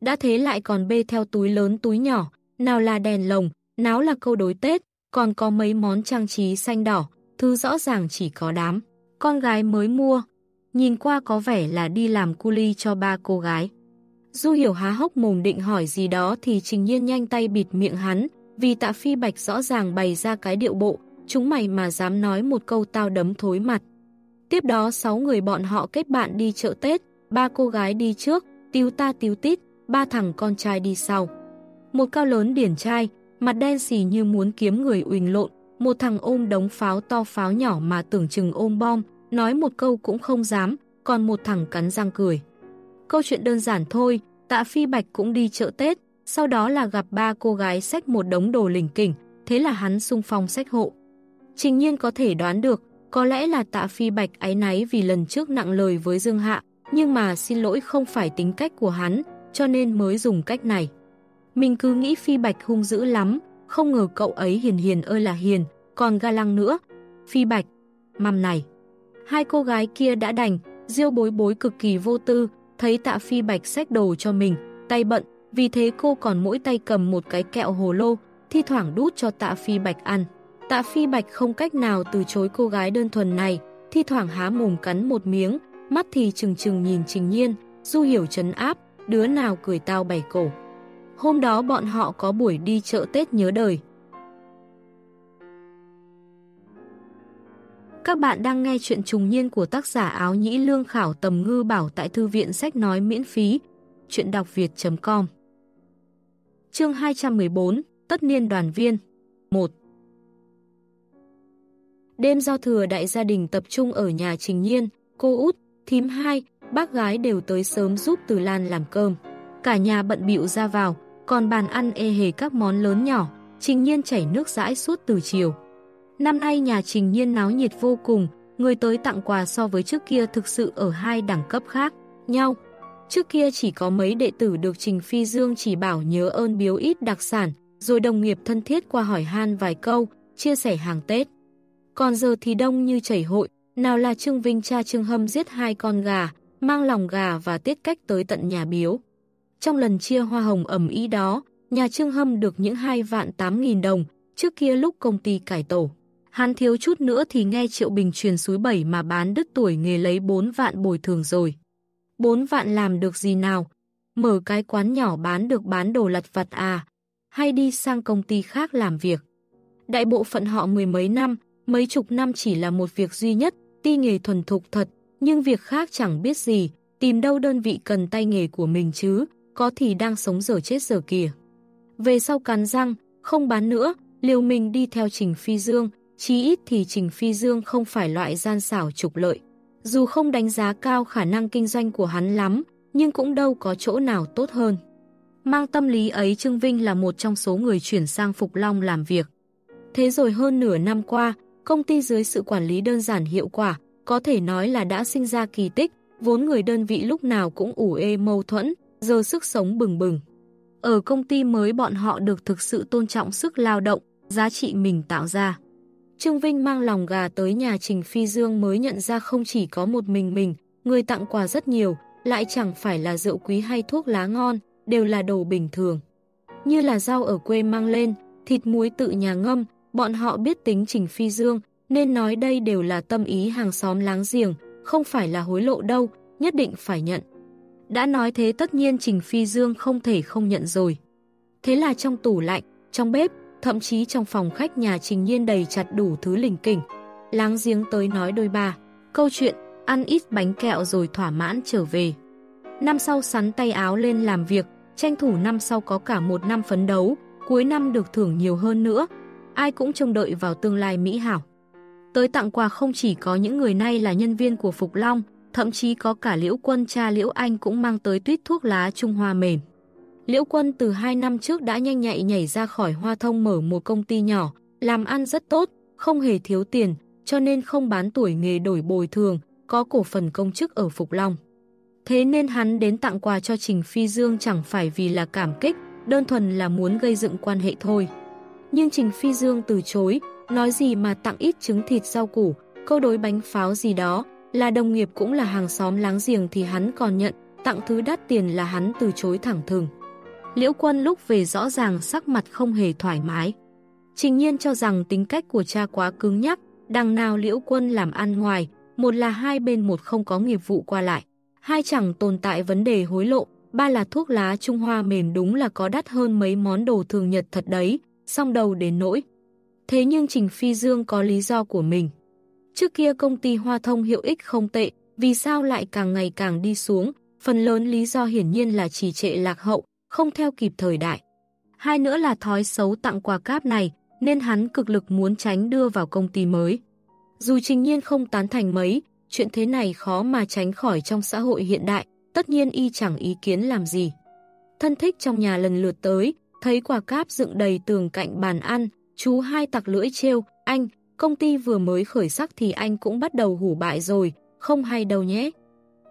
Đã thế lại còn bê theo túi lớn túi nhỏ, nào là đèn lồng, náo là câu đối Tết, còn có mấy món trang trí xanh đỏ, thứ rõ ràng chỉ có đám. Con gái mới mua, nhìn qua có vẻ là đi làm cu ly cho ba cô gái. Du hiểu há hốc mồm định hỏi gì đó thì trình nhiên nhanh tay bịt miệng hắn, vì tạ phi bạch rõ ràng bày ra cái điệu bộ, chúng mày mà dám nói một câu tao đấm thối mặt. Tiếp đó sáu người bọn họ kết bạn đi chợ Tết, ba cô gái đi trước, tiếu ta tiếu tít, ba thằng con trai đi sau. Một cao lớn điển trai, mặt đen xì như muốn kiếm người uỳnh lộn, một thằng ôm đống pháo to pháo nhỏ mà tưởng chừng ôm bom, nói một câu cũng không dám, còn một thằng cắn răng cười. Câu chuyện đơn giản thôi, tạ phi bạch cũng đi chợ Tết, sau đó là gặp ba cô gái xách một đống đồ lỉnh kỉnh, thế là hắn sung phong xách hộ. Trình nhiên có thể đoán được, có lẽ là tạ phi bạch ái náy vì lần trước nặng lời với Dương Hạ, nhưng mà xin lỗi không phải tính cách của hắn, cho nên mới dùng cách này. Mình cứ nghĩ phi bạch hung dữ lắm, không ngờ cậu ấy hiền hiền ơi là hiền, còn ga lăng nữa. Phi bạch, mầm này. Hai cô gái kia đã đành, diêu bối bối cực kỳ vô tư, thấy tạ phi bạch xách đồ cho mình, tay bận, vì thế cô còn mỗi tay cầm một cái kẹo hồ lô, thi thoảng đút cho tạ phi bạch ăn. Tạ phi bạch không cách nào từ chối cô gái đơn thuần này, thi thoảng há mồm cắn một miếng, mắt thì chừng chừng nhìn trình nhiên, du hiểu chấn áp, đứa nào cười tao bày cổ. Hôm đó bọn họ có buổi đi chợ Tết nhớ đời. Các bạn đang nghe chuyện trùng niên của tác giả áo nhĩ lương khảo tầm ngư bảo tại thư viện sách nói miễn phí. Chuyện đọc việt.com Chương 214 Tất niên đoàn viên 1 Đêm giao thừa đại gia đình tập trung ở nhà Trình Nhiên, cô út, thím hai, bác gái đều tới sớm giúp Từ Lan làm cơm. Cả nhà bận bịu ra vào, còn bàn ăn ê hề các món lớn nhỏ, Trình Nhiên chảy nước rãi suốt từ chiều. Năm nay nhà Trình Nhiên náo nhiệt vô cùng, người tới tặng quà so với trước kia thực sự ở hai đẳng cấp khác nhau. Trước kia chỉ có mấy đệ tử được Trình Phi Dương chỉ bảo nhớ ơn biếu ít đặc sản, rồi đồng nghiệp thân thiết qua hỏi han vài câu, chia sẻ hàng Tết. Còn giờ thì đông như chảy hội, nào là Trương Vinh cha Trương Hâm giết hai con gà, mang lòng gà và tiết cách tới tận nhà biếu. Trong lần chia hoa hồng ẩm ý đó, nhà Trương Hâm được những 2 vạn 8 nghìn đồng, trước kia lúc công ty cải tổ. Hắn thiếu chút nữa thì nghe Triệu Bình truyền suối bảy mà bán đứt tuổi nghề lấy 4 vạn bồi thường rồi. 4 vạn làm được gì nào? Mở cái quán nhỏ bán được bán đồ lặt vặt à? Hay đi sang công ty khác làm việc? Đại bộ phận họ mười mấy năm, mấy chục năm chỉ là một việc duy nhất, ti nghề thuần thục thật, nhưng việc khác chẳng biết gì, tìm đâu đơn vị cần tay nghề của mình chứ, có thì đang sống giờ chết giờ kìa. Về sau cắn răng, không bán nữa, liều mình đi theo Trình Phi Dương, chí ít thì Trình Phi Dương không phải loại gian xảo trục lợi. Dù không đánh giá cao khả năng kinh doanh của hắn lắm, nhưng cũng đâu có chỗ nào tốt hơn. Mang tâm lý ấy Trương Vinh là một trong số người chuyển sang Phục Long làm việc. Thế rồi hơn nửa năm qua, công ty dưới sự quản lý đơn giản hiệu quả, có thể nói là đã sinh ra kỳ tích, vốn người đơn vị lúc nào cũng ủ ê mâu thuẫn, giờ sức sống bừng bừng. Ở công ty mới bọn họ được thực sự tôn trọng sức lao động, giá trị mình tạo ra. Trương Vinh mang lòng gà tới nhà Trình Phi Dương mới nhận ra không chỉ có một mình mình, người tặng quà rất nhiều, lại chẳng phải là rượu quý hay thuốc lá ngon, đều là đồ bình thường. Như là rau ở quê mang lên, thịt muối tự nhà ngâm, bọn họ biết tính Trình Phi Dương, nên nói đây đều là tâm ý hàng xóm láng giềng, không phải là hối lộ đâu, nhất định phải nhận. Đã nói thế tất nhiên Trình Phi Dương không thể không nhận rồi. Thế là trong tủ lạnh, trong bếp, thậm chí trong phòng khách nhà Trình Nhiên đầy chặt đủ thứ lình kỉnh. Láng giếng tới nói đôi ba, câu chuyện ăn ít bánh kẹo rồi thỏa mãn trở về. Năm sau sắn tay áo lên làm việc, tranh thủ năm sau có cả một năm phấn đấu, cuối năm được thưởng nhiều hơn nữa. Ai cũng trông đợi vào tương lai mỹ hảo. Tới tặng quà không chỉ có những người nay là nhân viên của Phục Long, thậm chí có cả Liễu Quân cha Liễu Anh cũng mang tới tuyết thuốc lá Trung Hoa mềm. Liễu Quân từ 2 năm trước đã nhanh nhạy nhảy ra khỏi Hoa Thông mở một công ty nhỏ, làm ăn rất tốt, không hề thiếu tiền, cho nên không bán tuổi nghề đổi bồi thường, có cổ phần công chức ở Phục Long. Thế nên hắn đến tặng quà cho Trình Phi Dương chẳng phải vì là cảm kích, đơn thuần là muốn gây dựng quan hệ thôi. Nhưng Trình Phi Dương từ chối, nói gì mà tặng ít trứng thịt rau củ, câu đối bánh pháo gì đó, là đồng nghiệp cũng là hàng xóm láng giềng thì hắn còn nhận, tặng thứ đắt tiền là hắn từ chối thẳng thừng. Liễu quân lúc về rõ ràng sắc mặt không hề thoải mái. Trình nhiên cho rằng tính cách của cha quá cứng nhắc, đằng nào liễu quân làm ăn ngoài, một là hai bên một không có nghiệp vụ qua lại, hai chẳng tồn tại vấn đề hối lộ, ba là thuốc lá Trung Hoa mềm đúng là có đắt hơn mấy món đồ thường nhật thật đấy, song đầu đến nỗi. Thế nhưng Trình Phi Dương có lý do của mình. Trước kia công ty Hoa Thông hiệu ích không tệ, vì sao lại càng ngày càng đi xuống, phần lớn lý do hiển nhiên là trì trệ lạc hậu, không theo kịp thời đại. Hai nữa là thói xấu tặng quà cáp này, nên hắn cực lực muốn tránh đưa vào công ty mới. Dù trình nhiên không tán thành mấy, chuyện thế này khó mà tránh khỏi trong xã hội hiện đại, tất nhiên y chẳng ý kiến làm gì. Thân thích trong nhà lần lượt tới, thấy quà cáp dựng đầy tường cạnh bàn ăn, chú hai tặc lưỡi trêu, anh, công ty vừa mới khởi sắc thì anh cũng bắt đầu hủ bại rồi, không hay đâu nhé.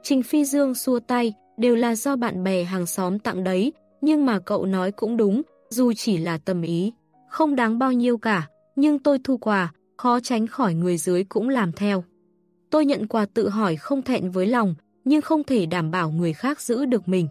Trình Phi Dương xua tay, đều là do bạn bè hàng xóm tặng đấy, nhưng mà cậu nói cũng đúng, dù chỉ là tâm ý, không đáng bao nhiêu cả, nhưng tôi thu quà, khó tránh khỏi người dưới cũng làm theo. Tôi nhận quà tự hỏi không thẹn với lòng, nhưng không thể đảm bảo người khác giữ được mình.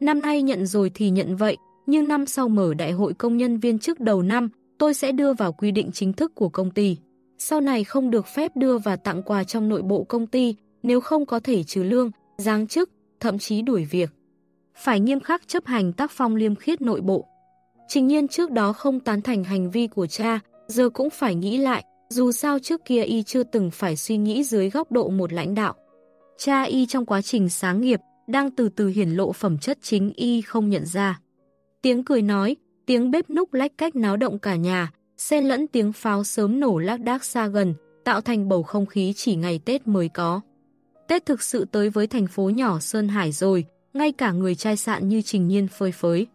Năm nay nhận rồi thì nhận vậy, nhưng năm sau mở đại hội công nhân viên chức đầu năm, tôi sẽ đưa vào quy định chính thức của công ty. Sau này không được phép đưa và tặng quà trong nội bộ công ty, nếu không có thể trừ lương, giáng chức, thậm chí đuổi việc. Phải nghiêm khắc chấp hành tác phong liêm khiết nội bộ. Trình nhiên trước đó không tán thành hành vi của cha, giờ cũng phải nghĩ lại, dù sao trước kia y chưa từng phải suy nghĩ dưới góc độ một lãnh đạo. Cha y trong quá trình sáng nghiệp, đang từ từ hiển lộ phẩm chất chính y không nhận ra. Tiếng cười nói, tiếng bếp núc lách cách náo động cả nhà, xen lẫn tiếng pháo sớm nổ lác đác xa gần, tạo thành bầu không khí chỉ ngày Tết mới có. Tết thực sự tới với thành phố nhỏ Sơn Hải rồi, ngay cả người trai sạn như Trình Nhiên phơi phới.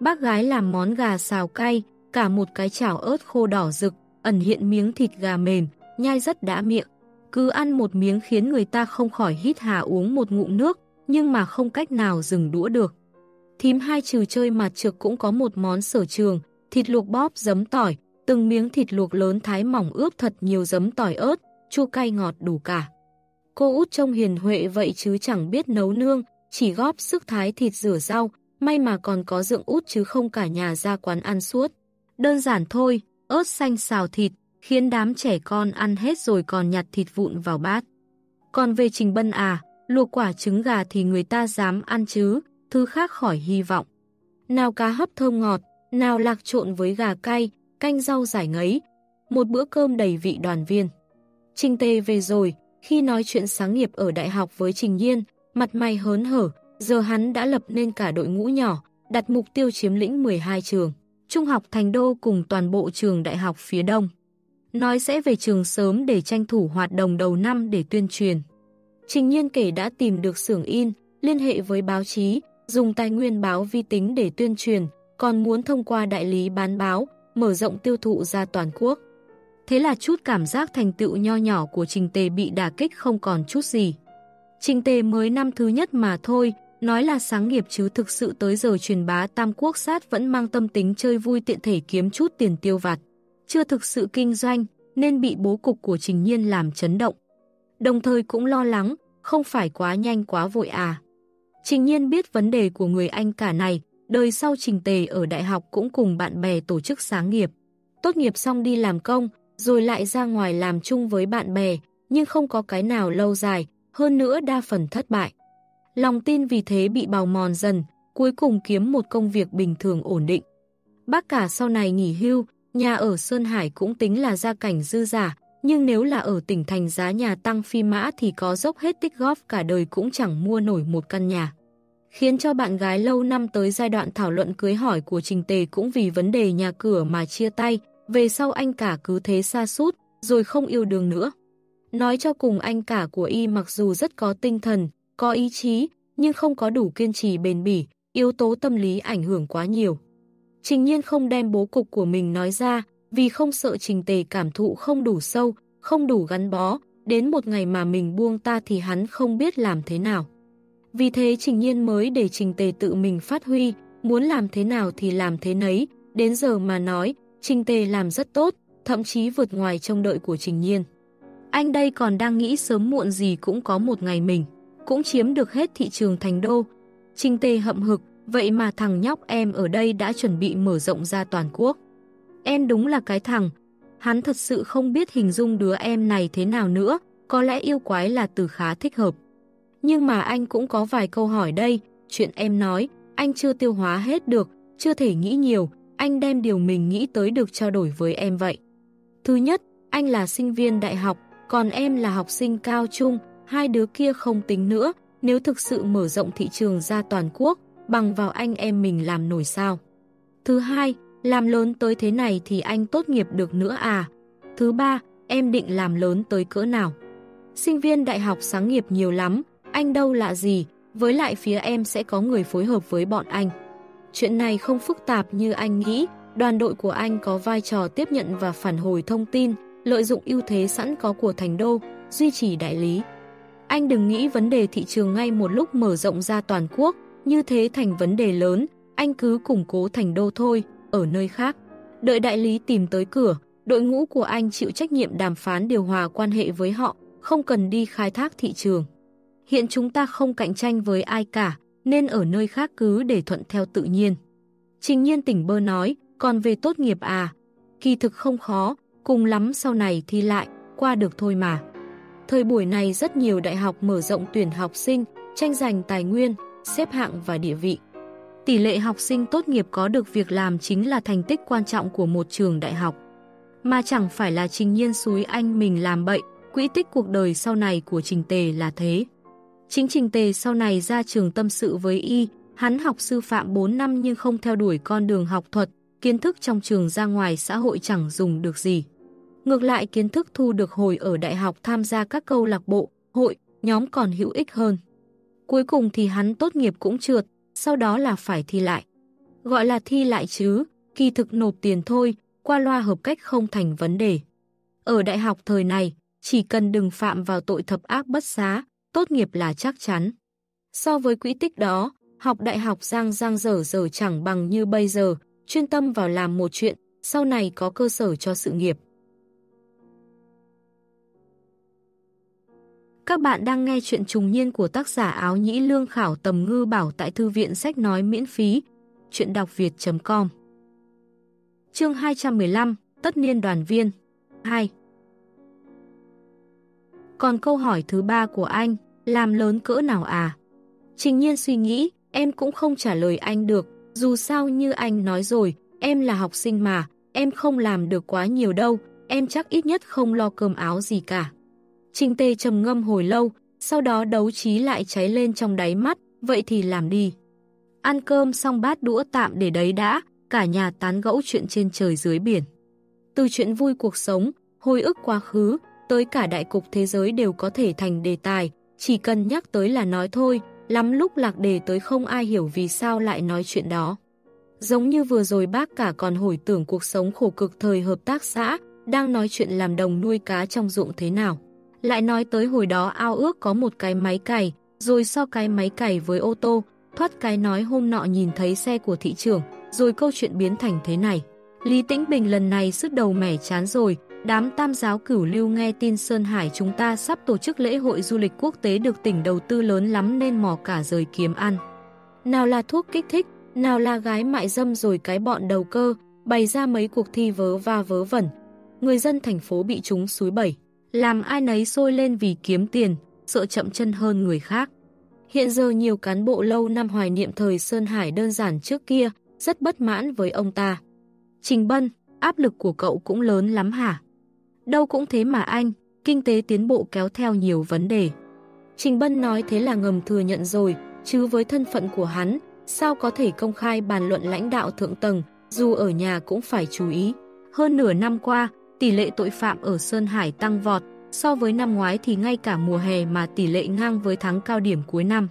Bác gái làm món gà xào cay, cả một cái chảo ớt khô đỏ rực, ẩn hiện miếng thịt gà mềm, nhai rất đã miệng. Cứ ăn một miếng khiến người ta không khỏi hít hà uống một ngụm nước, nhưng mà không cách nào dừng đũa được. Thím hai trừ chơi mặt trược cũng có một món sở trường, thịt luộc bóp giấm tỏi, từng miếng thịt luộc lớn thái mỏng ướp thật nhiều giấm tỏi ớt, chua cay ngọt đủ cả. Cô út trông hiền huệ vậy chứ chẳng biết nấu nương, chỉ góp sức thái thịt rửa rau, may mà còn có dưỡng út chứ không cả nhà ra quán ăn suốt. Đơn giản thôi, ớt xanh xào thịt, khiến đám trẻ con ăn hết rồi còn nhặt thịt vụn vào bát. Còn về Trình Bân à, luộc quả trứng gà thì người ta dám ăn chứ, thứ khác khỏi hy vọng. Nào cá hấp thơm ngọt, nào lạc trộn với gà cay, canh rau giải ngấy, một bữa cơm đầy vị đoàn viên. Trình Tê về rồi, khi nói chuyện sáng nghiệp ở đại học với Trình Nhiên, mặt mày hớn hở, giờ hắn đã lập nên cả đội ngũ nhỏ, đặt mục tiêu chiếm lĩnh 12 trường. Trung học Thành Đô cùng toàn bộ trường đại học phía Đông. Nói sẽ về trường sớm để tranh thủ hoạt động đầu năm để tuyên truyền. Trình nhiên kể đã tìm được xưởng in, liên hệ với báo chí, dùng tài nguyên báo vi tính để tuyên truyền, còn muốn thông qua đại lý bán báo, mở rộng tiêu thụ ra toàn quốc. Thế là chút cảm giác thành tựu nho nhỏ của Trình Tề bị đả kích không còn chút gì. Trình Tề mới năm thứ nhất mà thôi, nói là sáng nghiệp chứ thực sự tới giờ truyền bá Tam Quốc sát vẫn mang tâm tính chơi vui tiện thể kiếm chút tiền tiêu vặt. Chưa thực sự kinh doanh, nên bị bố cục của Trình Nhiên làm chấn động. Đồng thời cũng lo lắng, không phải quá nhanh quá vội à. Trình Nhiên biết vấn đề của người anh cả này, đời sau Trình Tề ở đại học cũng cùng bạn bè tổ chức sáng nghiệp. Tốt nghiệp xong đi làm công, rồi lại ra ngoài làm chung với bạn bè, nhưng không có cái nào lâu dài, hơn nữa đa phần thất bại. Lòng tin vì thế bị bào mòn dần, cuối cùng kiếm một công việc bình thường ổn định. Bác cả sau này nghỉ hưu, nhà ở Sơn Hải cũng tính là gia cảnh dư giả, nhưng nếu là ở tỉnh thành giá nhà tăng phi mã thì có dốc hết tích góp cả đời cũng chẳng mua nổi một căn nhà. Khiến cho bạn gái lâu năm tới giai đoạn thảo luận cưới hỏi của Trình Tề cũng vì vấn đề nhà cửa mà chia tay, về sau anh cả cứ thế xa sút rồi không yêu đương nữa. Nói cho cùng anh cả của y mặc dù rất có tinh thần, có ý chí, nhưng không có đủ kiên trì bền bỉ, yếu tố tâm lý ảnh hưởng quá nhiều. Trình nhiên không đem bố cục của mình nói ra, vì không sợ trình tề cảm thụ không đủ sâu, không đủ gắn bó, đến một ngày mà mình buông ta thì hắn không biết làm thế nào. Vì thế trình nhiên mới để trình tề tự mình phát huy, muốn làm thế nào thì làm thế nấy, đến giờ mà nói, trình tề làm rất tốt, thậm chí vượt ngoài trông đợi của trình nhiên. Anh đây còn đang nghĩ sớm muộn gì cũng có một ngày mình, cũng chiếm được hết thị trường thành đô. trinh tê hậm hực, vậy mà thằng nhóc em ở đây đã chuẩn bị mở rộng ra toàn quốc. Em đúng là cái thằng, hắn thật sự không biết hình dung đứa em này thế nào nữa, có lẽ yêu quái là từ khá thích hợp. Nhưng mà anh cũng có vài câu hỏi đây, chuyện em nói, anh chưa tiêu hóa hết được, chưa thể nghĩ nhiều, anh đem điều mình nghĩ tới được trao đổi với em vậy. Thứ nhất, anh là sinh viên đại học, còn em là học sinh cao trung, hai đứa kia không tính nữa, nếu thực sự mở rộng thị trường ra toàn quốc, bằng vào anh em mình làm nổi sao. Thứ hai, làm lớn tới thế này thì anh tốt nghiệp được nữa à. Thứ ba, em định làm lớn tới cỡ nào. Sinh viên đại học sáng nghiệp nhiều lắm, anh đâu lạ gì, với lại phía em sẽ có người phối hợp với bọn anh. Chuyện này không phức tạp như anh nghĩ, đoàn đội của anh có vai trò tiếp nhận và phản hồi thông tin, lợi dụng ưu thế sẵn có của thành đô, duy trì đại lý. Anh đừng nghĩ vấn đề thị trường ngay một lúc mở rộng ra toàn quốc, như thế thành vấn đề lớn, anh cứ củng cố thành đô thôi, ở nơi khác. Đợi đại lý tìm tới cửa, đội ngũ của anh chịu trách nhiệm đàm phán điều hòa quan hệ với họ, không cần đi khai thác thị trường. Hiện chúng ta không cạnh tranh với ai cả, nên ở nơi khác cứ để thuận theo tự nhiên. Trình nhiên tỉnh bơ nói, còn về tốt nghiệp à, kỳ thực không khó, cùng lắm sau này thi lại, qua được thôi mà. Thời buổi này rất nhiều đại học mở rộng tuyển học sinh, tranh giành tài nguyên, xếp hạng và địa vị. Tỷ lệ học sinh tốt nghiệp có được việc làm chính là thành tích quan trọng của một trường đại học. Mà chẳng phải là trình nhiên suối anh mình làm bậy, quỹ tích cuộc đời sau này của trình tề là thế. Chính trình tề sau này ra trường tâm sự với y, hắn học sư phạm 4 năm nhưng không theo đuổi con đường học thuật, kiến thức trong trường ra ngoài xã hội chẳng dùng được gì. Ngược lại kiến thức thu được hồi ở đại học tham gia các câu lạc bộ, hội, nhóm còn hữu ích hơn. Cuối cùng thì hắn tốt nghiệp cũng trượt, sau đó là phải thi lại. Gọi là thi lại chứ, kỳ thực nộp tiền thôi, qua loa hợp cách không thành vấn đề. Ở đại học thời này, chỉ cần đừng phạm vào tội thập ác bất xá, tốt nghiệp là chắc chắn. So với quỹ tích đó, học đại học giang giang dở dở chẳng bằng như bây giờ, chuyên tâm vào làm một chuyện, sau này có cơ sở cho sự nghiệp. Các bạn đang nghe chuyện trùng niên của tác giả áo nhĩ lương khảo tầm ngư bảo tại thư viện sách nói miễn phí. Chuyện đọc việt.com Chương 215 Tất niên đoàn viên 2 Còn câu hỏi thứ ba của anh, làm lớn cỡ nào à? Trình nhiên suy nghĩ, em cũng không trả lời anh được, dù sao như anh nói rồi, em là học sinh mà, em không làm được quá nhiều đâu, em chắc ít nhất không lo cơm áo gì cả. Trình tê trầm ngâm hồi lâu, sau đó đấu trí lại cháy lên trong đáy mắt, vậy thì làm đi. Ăn cơm xong bát đũa tạm để đấy đã, cả nhà tán gẫu chuyện trên trời dưới biển. Từ chuyện vui cuộc sống, hồi ức quá khứ, tới cả đại cục thế giới đều có thể thành đề tài, chỉ cần nhắc tới là nói thôi, lắm lúc lạc đề tới không ai hiểu vì sao lại nói chuyện đó. Giống như vừa rồi bác cả còn hồi tưởng cuộc sống khổ cực thời hợp tác xã, đang nói chuyện làm đồng nuôi cá trong ruộng thế nào. Lại nói tới hồi đó ao ước có một cái máy cày, rồi so cái máy cày với ô tô, thoát cái nói hôm nọ nhìn thấy xe của thị trường, rồi câu chuyện biến thành thế này. Lý Tĩnh Bình lần này sức đầu mẻ chán rồi, đám tam giáo cửu lưu nghe tin Sơn Hải chúng ta sắp tổ chức lễ hội du lịch quốc tế được tỉnh đầu tư lớn lắm nên mò cả rời kiếm ăn. Nào là thuốc kích thích, nào là gái mại dâm rồi cái bọn đầu cơ, bày ra mấy cuộc thi vớ va vớ vẩn. Người dân thành phố bị chúng suối bẩy làm ai nấy sôi lên vì kiếm tiền, sợ chậm chân hơn người khác. Hiện giờ nhiều cán bộ lâu năm hoài niệm thời Sơn Hải đơn giản trước kia, rất bất mãn với ông ta. Trình Bân, áp lực của cậu cũng lớn lắm hả? Đâu cũng thế mà anh, kinh tế tiến bộ kéo theo nhiều vấn đề. Trình Bân nói thế là ngầm thừa nhận rồi, chứ với thân phận của hắn, sao có thể công khai bàn luận lãnh đạo thượng tầng, dù ở nhà cũng phải chú ý. Hơn nửa năm qua, tỷ lệ tội phạm ở Sơn Hải tăng vọt, so với năm ngoái thì ngay cả mùa hè mà tỷ lệ ngang với tháng cao điểm cuối năm.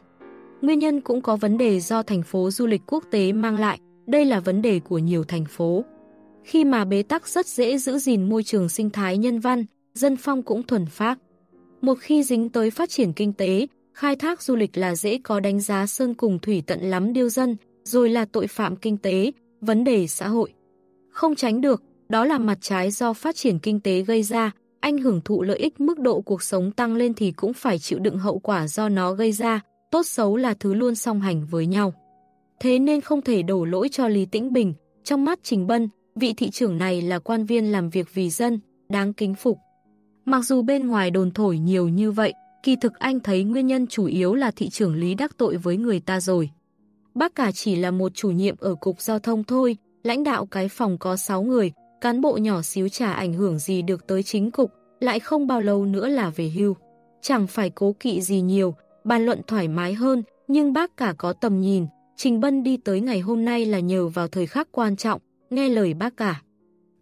Nguyên nhân cũng có vấn đề do thành phố du lịch quốc tế mang lại, đây là vấn đề của nhiều thành phố. Khi mà bế tắc rất dễ giữ gìn môi trường sinh thái nhân văn, dân phong cũng thuần phác. Một khi dính tới phát triển kinh tế, khai thác du lịch là dễ có đánh giá sơn cùng thủy tận lắm điêu dân, rồi là tội phạm kinh tế, vấn đề xã hội. Không tránh được, đó là mặt trái do phát triển kinh tế gây ra, anh hưởng thụ lợi ích mức độ cuộc sống tăng lên thì cũng phải chịu đựng hậu quả do nó gây ra, tốt xấu là thứ luôn song hành với nhau. Thế nên không thể đổ lỗi cho Lý Tĩnh Bình, trong mắt Trình Bân, vị thị trưởng này là quan viên làm việc vì dân, đáng kính phục. Mặc dù bên ngoài đồn thổi nhiều như vậy, kỳ thực anh thấy nguyên nhân chủ yếu là thị trưởng Lý đắc tội với người ta rồi. Bác cả chỉ là một chủ nhiệm ở cục giao thông thôi, lãnh đạo cái phòng có 6 người, cán bộ nhỏ xíu chả ảnh hưởng gì được tới chính cục, lại không bao lâu nữa là về hưu. Chẳng phải cố kỵ gì nhiều, bàn luận thoải mái hơn, nhưng bác cả có tầm nhìn, Trình Bân đi tới ngày hôm nay là nhờ vào thời khắc quan trọng, nghe lời bác cả.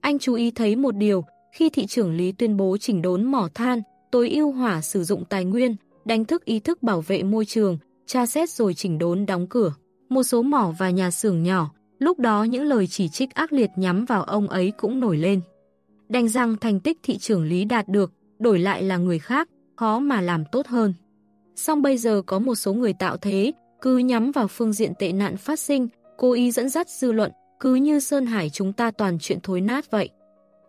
Anh chú ý thấy một điều, khi thị trưởng Lý tuyên bố chỉnh đốn mỏ than, tối ưu hỏa sử dụng tài nguyên, đánh thức ý thức bảo vệ môi trường, tra xét rồi chỉnh đốn đóng cửa. Một số mỏ và nhà xưởng nhỏ, lúc đó những lời chỉ trích ác liệt nhắm vào ông ấy cũng nổi lên. Đành rằng thành tích thị trưởng Lý đạt được, đổi lại là người khác, khó mà làm tốt hơn. Song bây giờ có một số người tạo thế, cứ nhắm vào phương diện tệ nạn phát sinh, cố ý dẫn dắt dư luận, cứ như Sơn Hải chúng ta toàn chuyện thối nát vậy.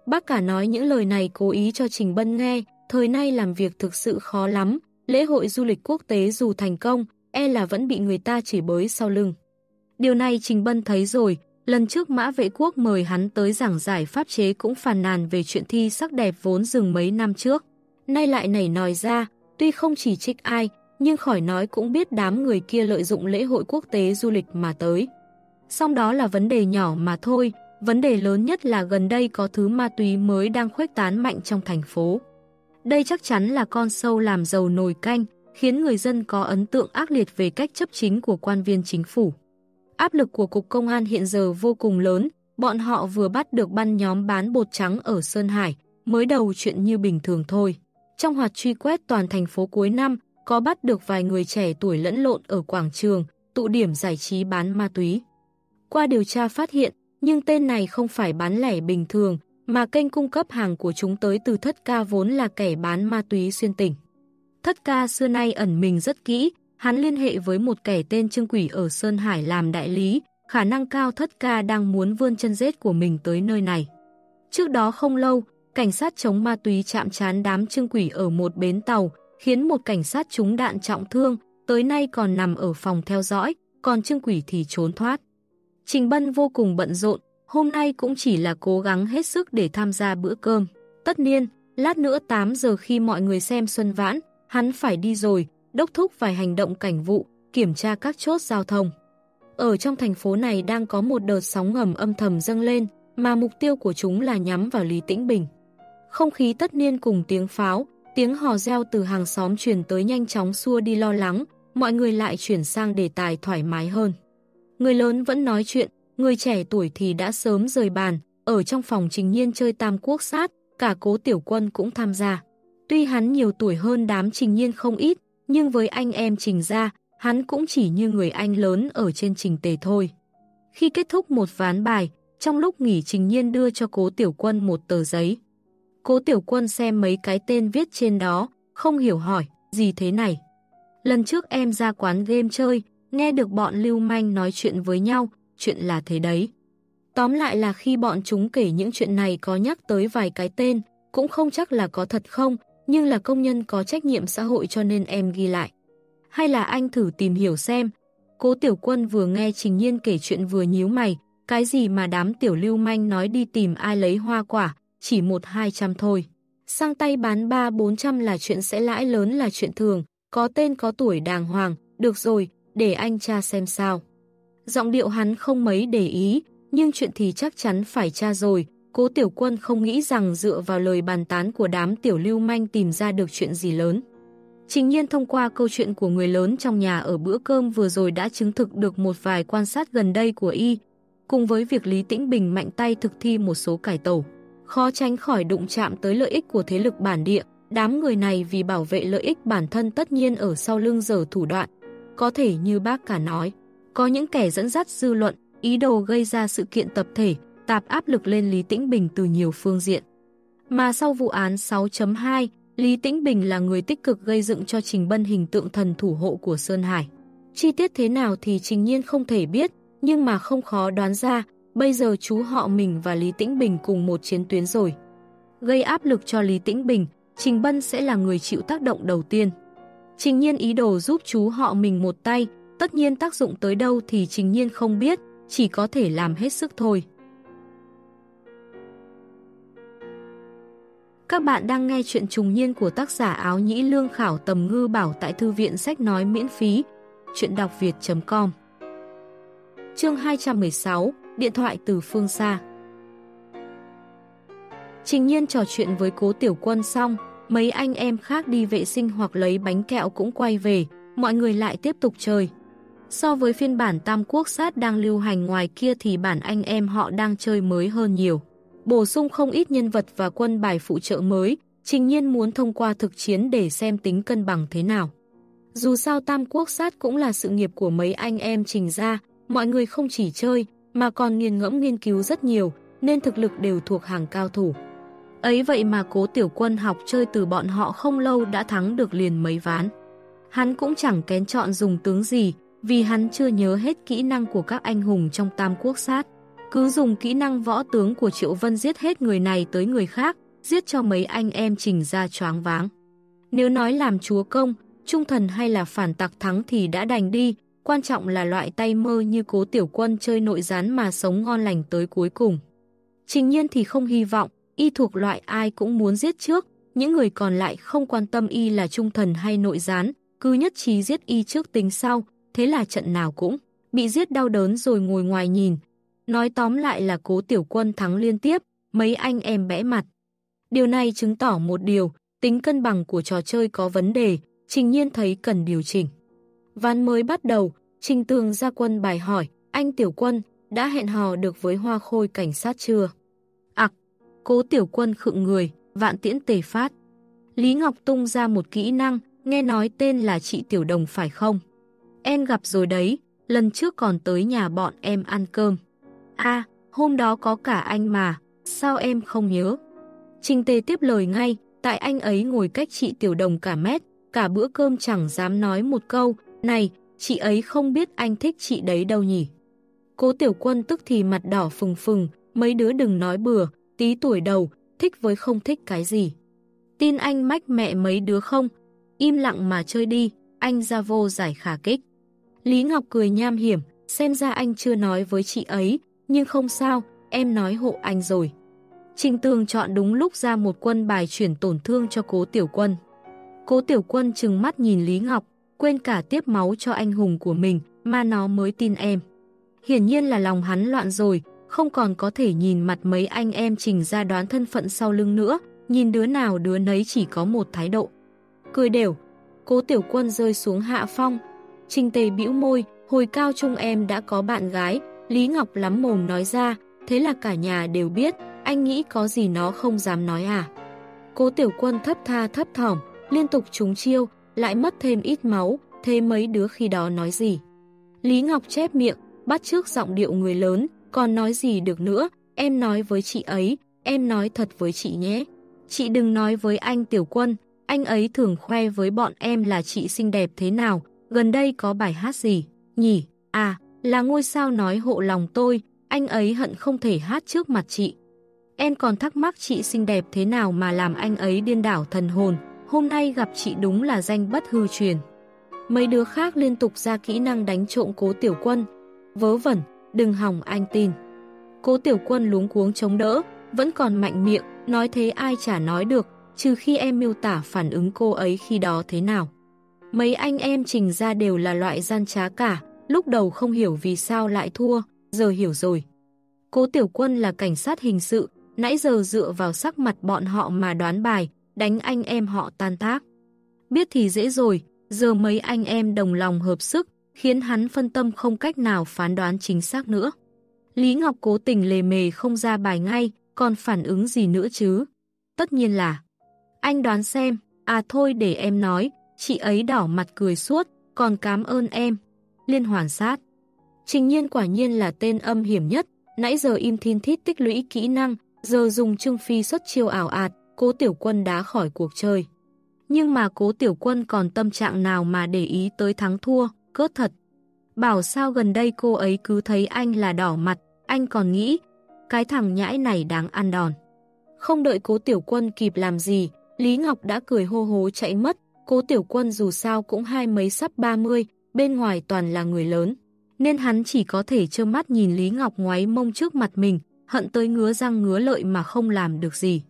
Bác cả nói những lời này cố ý cho Trình Bân nghe, thời nay làm việc thực sự khó lắm, lễ hội du lịch quốc tế dù thành công, e là vẫn bị người ta chỉ bới sau lưng. Điều này Trình Bân thấy rồi, lần trước Mã Vệ Quốc mời hắn tới giảng giải pháp chế cũng phàn nàn về chuyện thi sắc đẹp vốn dừng mấy năm trước. Nay lại nảy nòi ra, tuy không chỉ trích ai, nhưng khỏi nói cũng biết đám người kia lợi dụng lễ hội quốc tế du lịch mà tới. song đó là vấn đề nhỏ mà thôi, vấn đề lớn nhất là gần đây có thứ ma túy mới đang khuếch tán mạnh trong thành phố. Đây chắc chắn là con sâu làm dầu nồi canh, khiến người dân có ấn tượng ác liệt về cách chấp chính của quan viên chính phủ. Áp lực của Cục Công an hiện giờ vô cùng lớn, bọn họ vừa bắt được băng nhóm bán bột trắng ở Sơn Hải, mới đầu chuyện như bình thường thôi. Trong hoạt truy quét toàn thành phố cuối năm, có bắt được vài người trẻ tuổi lẫn lộn ở quảng trường, tụ điểm giải trí bán ma túy. Qua điều tra phát hiện, nhưng tên này không phải bán lẻ bình thường, mà kênh cung cấp hàng của chúng tới từ Thất Ca vốn là kẻ bán ma túy xuyên tỉnh. Thất Ca xưa nay ẩn mình rất kỹ, hắn liên hệ với một kẻ tên Trương Quỷ ở Sơn Hải làm đại lý, khả năng cao Thất Ca đang muốn vươn chân rết của mình tới nơi này. Trước đó không lâu, cảnh sát chống ma túy chạm chán đám Trương Quỷ ở một bến tàu, khiến một cảnh sát trúng đạn trọng thương, tới nay còn nằm ở phòng theo dõi, còn Trương Quỷ thì trốn thoát. Trình Bân vô cùng bận rộn, hôm nay cũng chỉ là cố gắng hết sức để tham gia bữa cơm. Tất nhiên, lát nữa 8 giờ khi mọi người xem Xuân Vãn, hắn phải đi rồi, đốc thúc vài hành động cảnh vụ, kiểm tra các chốt giao thông. Ở trong thành phố này đang có một đợt sóng ngầm âm thầm dâng lên, mà mục tiêu của chúng là nhắm vào Lý Tĩnh Bình. Không khí tất niên cùng tiếng pháo, tiếng hò reo từ hàng xóm truyền tới nhanh chóng xua đi lo lắng, mọi người lại chuyển sang đề tài thoải mái hơn. Người lớn vẫn nói chuyện, người trẻ tuổi thì đã sớm rời bàn, ở trong phòng trình nhiên chơi tam quốc sát, cả cố tiểu quân cũng tham gia. Tuy hắn nhiều tuổi hơn đám trình nhiên không ít, nhưng với anh em trình ra, hắn cũng chỉ như người anh lớn ở trên trình tề thôi. Khi kết thúc một ván bài, trong lúc nghỉ trình nhiên đưa cho cố tiểu quân một tờ giấy. Cố tiểu quân xem mấy cái tên viết trên đó, không hiểu hỏi, gì thế này. Lần trước em ra quán game chơi, nghe được bọn lưu manh nói chuyện với nhau, chuyện là thế đấy. Tóm lại là khi bọn chúng kể những chuyện này có nhắc tới vài cái tên, cũng không chắc là có thật không, nhưng là công nhân có trách nhiệm xã hội cho nên em ghi lại. Hay là anh thử tìm hiểu xem. Cố tiểu quân vừa nghe Trình Nhiên kể chuyện vừa nhíu mày, cái gì mà đám tiểu lưu manh nói đi tìm ai lấy hoa quả, chỉ một hai trăm thôi. Sang tay bán ba bốn trăm là chuyện sẽ lãi lớn là chuyện thường, có tên có tuổi đàng hoàng, được rồi, để anh cha xem sao. Giọng điệu hắn không mấy để ý, nhưng chuyện thì chắc chắn phải tra rồi, cố tiểu quân không nghĩ rằng dựa vào lời bàn tán của đám tiểu lưu manh tìm ra được chuyện gì lớn. Trình nhiên thông qua câu chuyện của người lớn trong nhà ở bữa cơm vừa rồi đã chứng thực được một vài quan sát gần đây của y, cùng với việc Lý Tĩnh Bình mạnh tay thực thi một số cải tổ. Khó tránh khỏi đụng chạm tới lợi ích của thế lực bản địa, đám người này vì bảo vệ lợi ích bản thân tất nhiên ở sau lưng giờ thủ đoạn. có thể như bác cả nói. Có những kẻ dẫn dắt dư luận, ý đồ gây ra sự kiện tập thể, tạp áp lực lên Lý Tĩnh Bình từ nhiều phương diện. Mà sau vụ án 6.2, Lý Tĩnh Bình là người tích cực gây dựng cho Trình Bân hình tượng thần thủ hộ của Sơn Hải. Chi tiết thế nào thì Trình Nhiên không thể biết, nhưng mà không khó đoán ra, bây giờ chú họ mình và Lý Tĩnh Bình cùng một chiến tuyến rồi. Gây áp lực cho Lý Tĩnh Bình, Trình Bân sẽ là người chịu tác động đầu tiên. Trình Nhiên ý đồ giúp chú họ mình một tay, tất nhiên tác dụng tới đâu thì Trình Nhiên không biết, chỉ có thể làm hết sức thôi. Các bạn đang nghe chuyện trùng niên của tác giả áo nhĩ lương khảo tầm ngư bảo tại thư viện sách nói miễn phí, chuyện đọc việt.com Chương 216, Điện thoại từ phương xa Trình nhiên trò chuyện với cố tiểu quân xong, mấy anh em khác đi vệ sinh hoặc lấy bánh kẹo cũng quay về, mọi người lại tiếp tục chơi. So với phiên bản Tam Quốc sát đang lưu hành ngoài kia thì bản anh em họ đang chơi mới hơn nhiều. Bổ sung không ít nhân vật và quân bài phụ trợ mới, trình nhiên muốn thông qua thực chiến để xem tính cân bằng thế nào. Dù sao Tam Quốc sát cũng là sự nghiệp của mấy anh em trình ra, mọi người không chỉ chơi mà còn nghiền ngẫm nghiên cứu rất nhiều, nên thực lực đều thuộc hàng cao thủ. Ấy vậy mà cố tiểu quân học chơi từ bọn họ không lâu đã thắng được liền mấy ván. Hắn cũng chẳng kén chọn dùng tướng gì, vì hắn chưa nhớ hết kỹ năng của các anh hùng trong tam quốc sát. Cứ dùng kỹ năng võ tướng của Triệu Vân giết hết người này tới người khác, giết cho mấy anh em trình ra choáng váng. Nếu nói làm chúa công, trung thần hay là phản tặc thắng thì đã đành đi, quan trọng là loại tay mơ như cố tiểu quân chơi nội gián mà sống ngon lành tới cuối cùng. Trình nhiên thì không hy vọng, y thuộc loại ai cũng muốn giết trước, những người còn lại không quan tâm y là trung thần hay nội gián, cứ nhất trí giết y trước tính sau, thế là trận nào cũng bị giết đau đớn rồi ngồi ngoài nhìn. Nói tóm lại là cố tiểu quân thắng liên tiếp, mấy anh em bẽ mặt. Điều này chứng tỏ một điều, tính cân bằng của trò chơi có vấn đề, trình nhiên thấy cần điều chỉnh. Ván mới bắt đầu, trình tường ra quân bài hỏi, anh tiểu quân, đã hẹn hò được với hoa khôi cảnh sát chưa? Ặc, cố tiểu quân khựng người, vạn tiễn tề phát. Lý Ngọc tung ra một kỹ năng, nghe nói tên là chị Tiểu Đồng phải không? Em gặp rồi đấy, lần trước còn tới nhà bọn em ăn cơm a hôm đó có cả anh mà, sao em không nhớ? Trình tề tiếp lời ngay, tại anh ấy ngồi cách chị Tiểu Đồng cả mét, cả bữa cơm chẳng dám nói một câu, này, chị ấy không biết anh thích chị đấy đâu nhỉ. Cố Tiểu Quân tức thì mặt đỏ phừng phừng, mấy đứa đừng nói bừa, tí tuổi đầu, thích với không thích cái gì. Tin anh mách mẹ mấy đứa không? Im lặng mà chơi đi, anh ra vô giải khả kích. Lý Ngọc cười nham hiểm, xem ra anh chưa nói với chị ấy, nhưng không sao, em nói hộ anh rồi. Trình Tường chọn đúng lúc ra một quân bài chuyển tổn thương cho cố tiểu quân. Cố tiểu quân trừng mắt nhìn Lý Ngọc, quên cả tiếp máu cho anh hùng của mình, mà nó mới tin em. Hiển nhiên là lòng hắn loạn rồi, không còn có thể nhìn mặt mấy anh em trình ra đoán thân phận sau lưng nữa, nhìn đứa nào đứa nấy chỉ có một thái độ. Cười đều, cố tiểu quân rơi xuống hạ phong, Trình tề bĩu môi, hồi cao trung em đã có bạn gái, Lý Ngọc lắm mồm nói ra, thế là cả nhà đều biết, anh nghĩ có gì nó không dám nói à. Cố tiểu quân thấp tha thấp thỏm, liên tục trúng chiêu, lại mất thêm ít máu, thế mấy đứa khi đó nói gì. Lý Ngọc chép miệng, bắt trước giọng điệu người lớn, còn nói gì được nữa, em nói với chị ấy, em nói thật với chị nhé. Chị đừng nói với anh Tiểu Quân, anh ấy thường khoe với bọn em là chị xinh đẹp thế nào, gần đây có bài hát gì, nhỉ? À, là ngôi sao nói hộ lòng tôi, anh ấy hận không thể hát trước mặt chị. Em còn thắc mắc chị xinh đẹp thế nào mà làm anh ấy điên đảo thần hồn, hôm nay gặp chị đúng là danh bất hư truyền. Mấy đứa khác liên tục ra kỹ năng đánh trộm cố tiểu quân. Vớ vẩn, đừng hỏng anh tin. Cố tiểu quân luống cuống chống đỡ, vẫn còn mạnh miệng, nói thế ai chả nói được, trừ khi em miêu tả phản ứng cô ấy khi đó thế nào. Mấy anh em trình ra đều là loại gian trá cả, lúc đầu không hiểu vì sao lại thua, giờ hiểu rồi. Cố Tiểu Quân là cảnh sát hình sự, nãy giờ dựa vào sắc mặt bọn họ mà đoán bài, đánh anh em họ tan tác. Biết thì dễ rồi, giờ mấy anh em đồng lòng hợp sức, khiến hắn phân tâm không cách nào phán đoán chính xác nữa. Lý Ngọc cố tình lề mề không ra bài ngay, còn phản ứng gì nữa chứ? Tất nhiên là, anh đoán xem, à thôi để em nói, Chị ấy đỏ mặt cười suốt, còn cảm ơn em. Liên hoàn sát. Trình nhiên quả nhiên là tên âm hiểm nhất, nãy giờ im thiên thít tích lũy kỹ năng, giờ dùng trương phi xuất chiêu ảo ạt, cố tiểu quân đá khỏi cuộc chơi. Nhưng mà cố tiểu quân còn tâm trạng nào mà để ý tới thắng thua, cớt thật. Bảo sao gần đây cô ấy cứ thấy anh là đỏ mặt, anh còn nghĩ, cái thằng nhãi này đáng ăn đòn. Không đợi cố tiểu quân kịp làm gì, Lý Ngọc đã cười hô hố chạy mất, cố tiểu quân dù sao cũng hai mấy sắp 30, bên ngoài toàn là người lớn. Nên hắn chỉ có thể trơ mắt nhìn Lý Ngọc ngoáy mông trước mặt mình, hận tới ngứa răng ngứa lợi mà không làm được gì.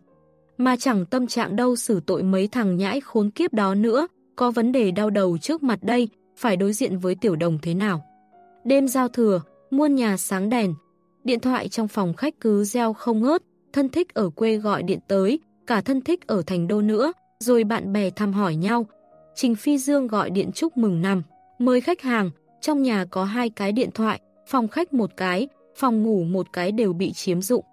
Mà chẳng tâm trạng đâu xử tội mấy thằng nhãi khốn kiếp đó nữa, có vấn đề đau đầu trước mặt đây, phải đối diện với tiểu đồng thế nào. Đêm giao thừa, muôn nhà sáng đèn, điện thoại trong phòng khách cứ reo không ngớt, thân thích ở quê gọi điện tới, cả thân thích ở thành đô nữa, rồi bạn bè thăm hỏi nhau. Trình Phi Dương gọi điện chúc mừng năm, mời khách hàng, trong nhà có hai cái điện thoại, phòng khách một cái, phòng ngủ một cái đều bị chiếm dụng.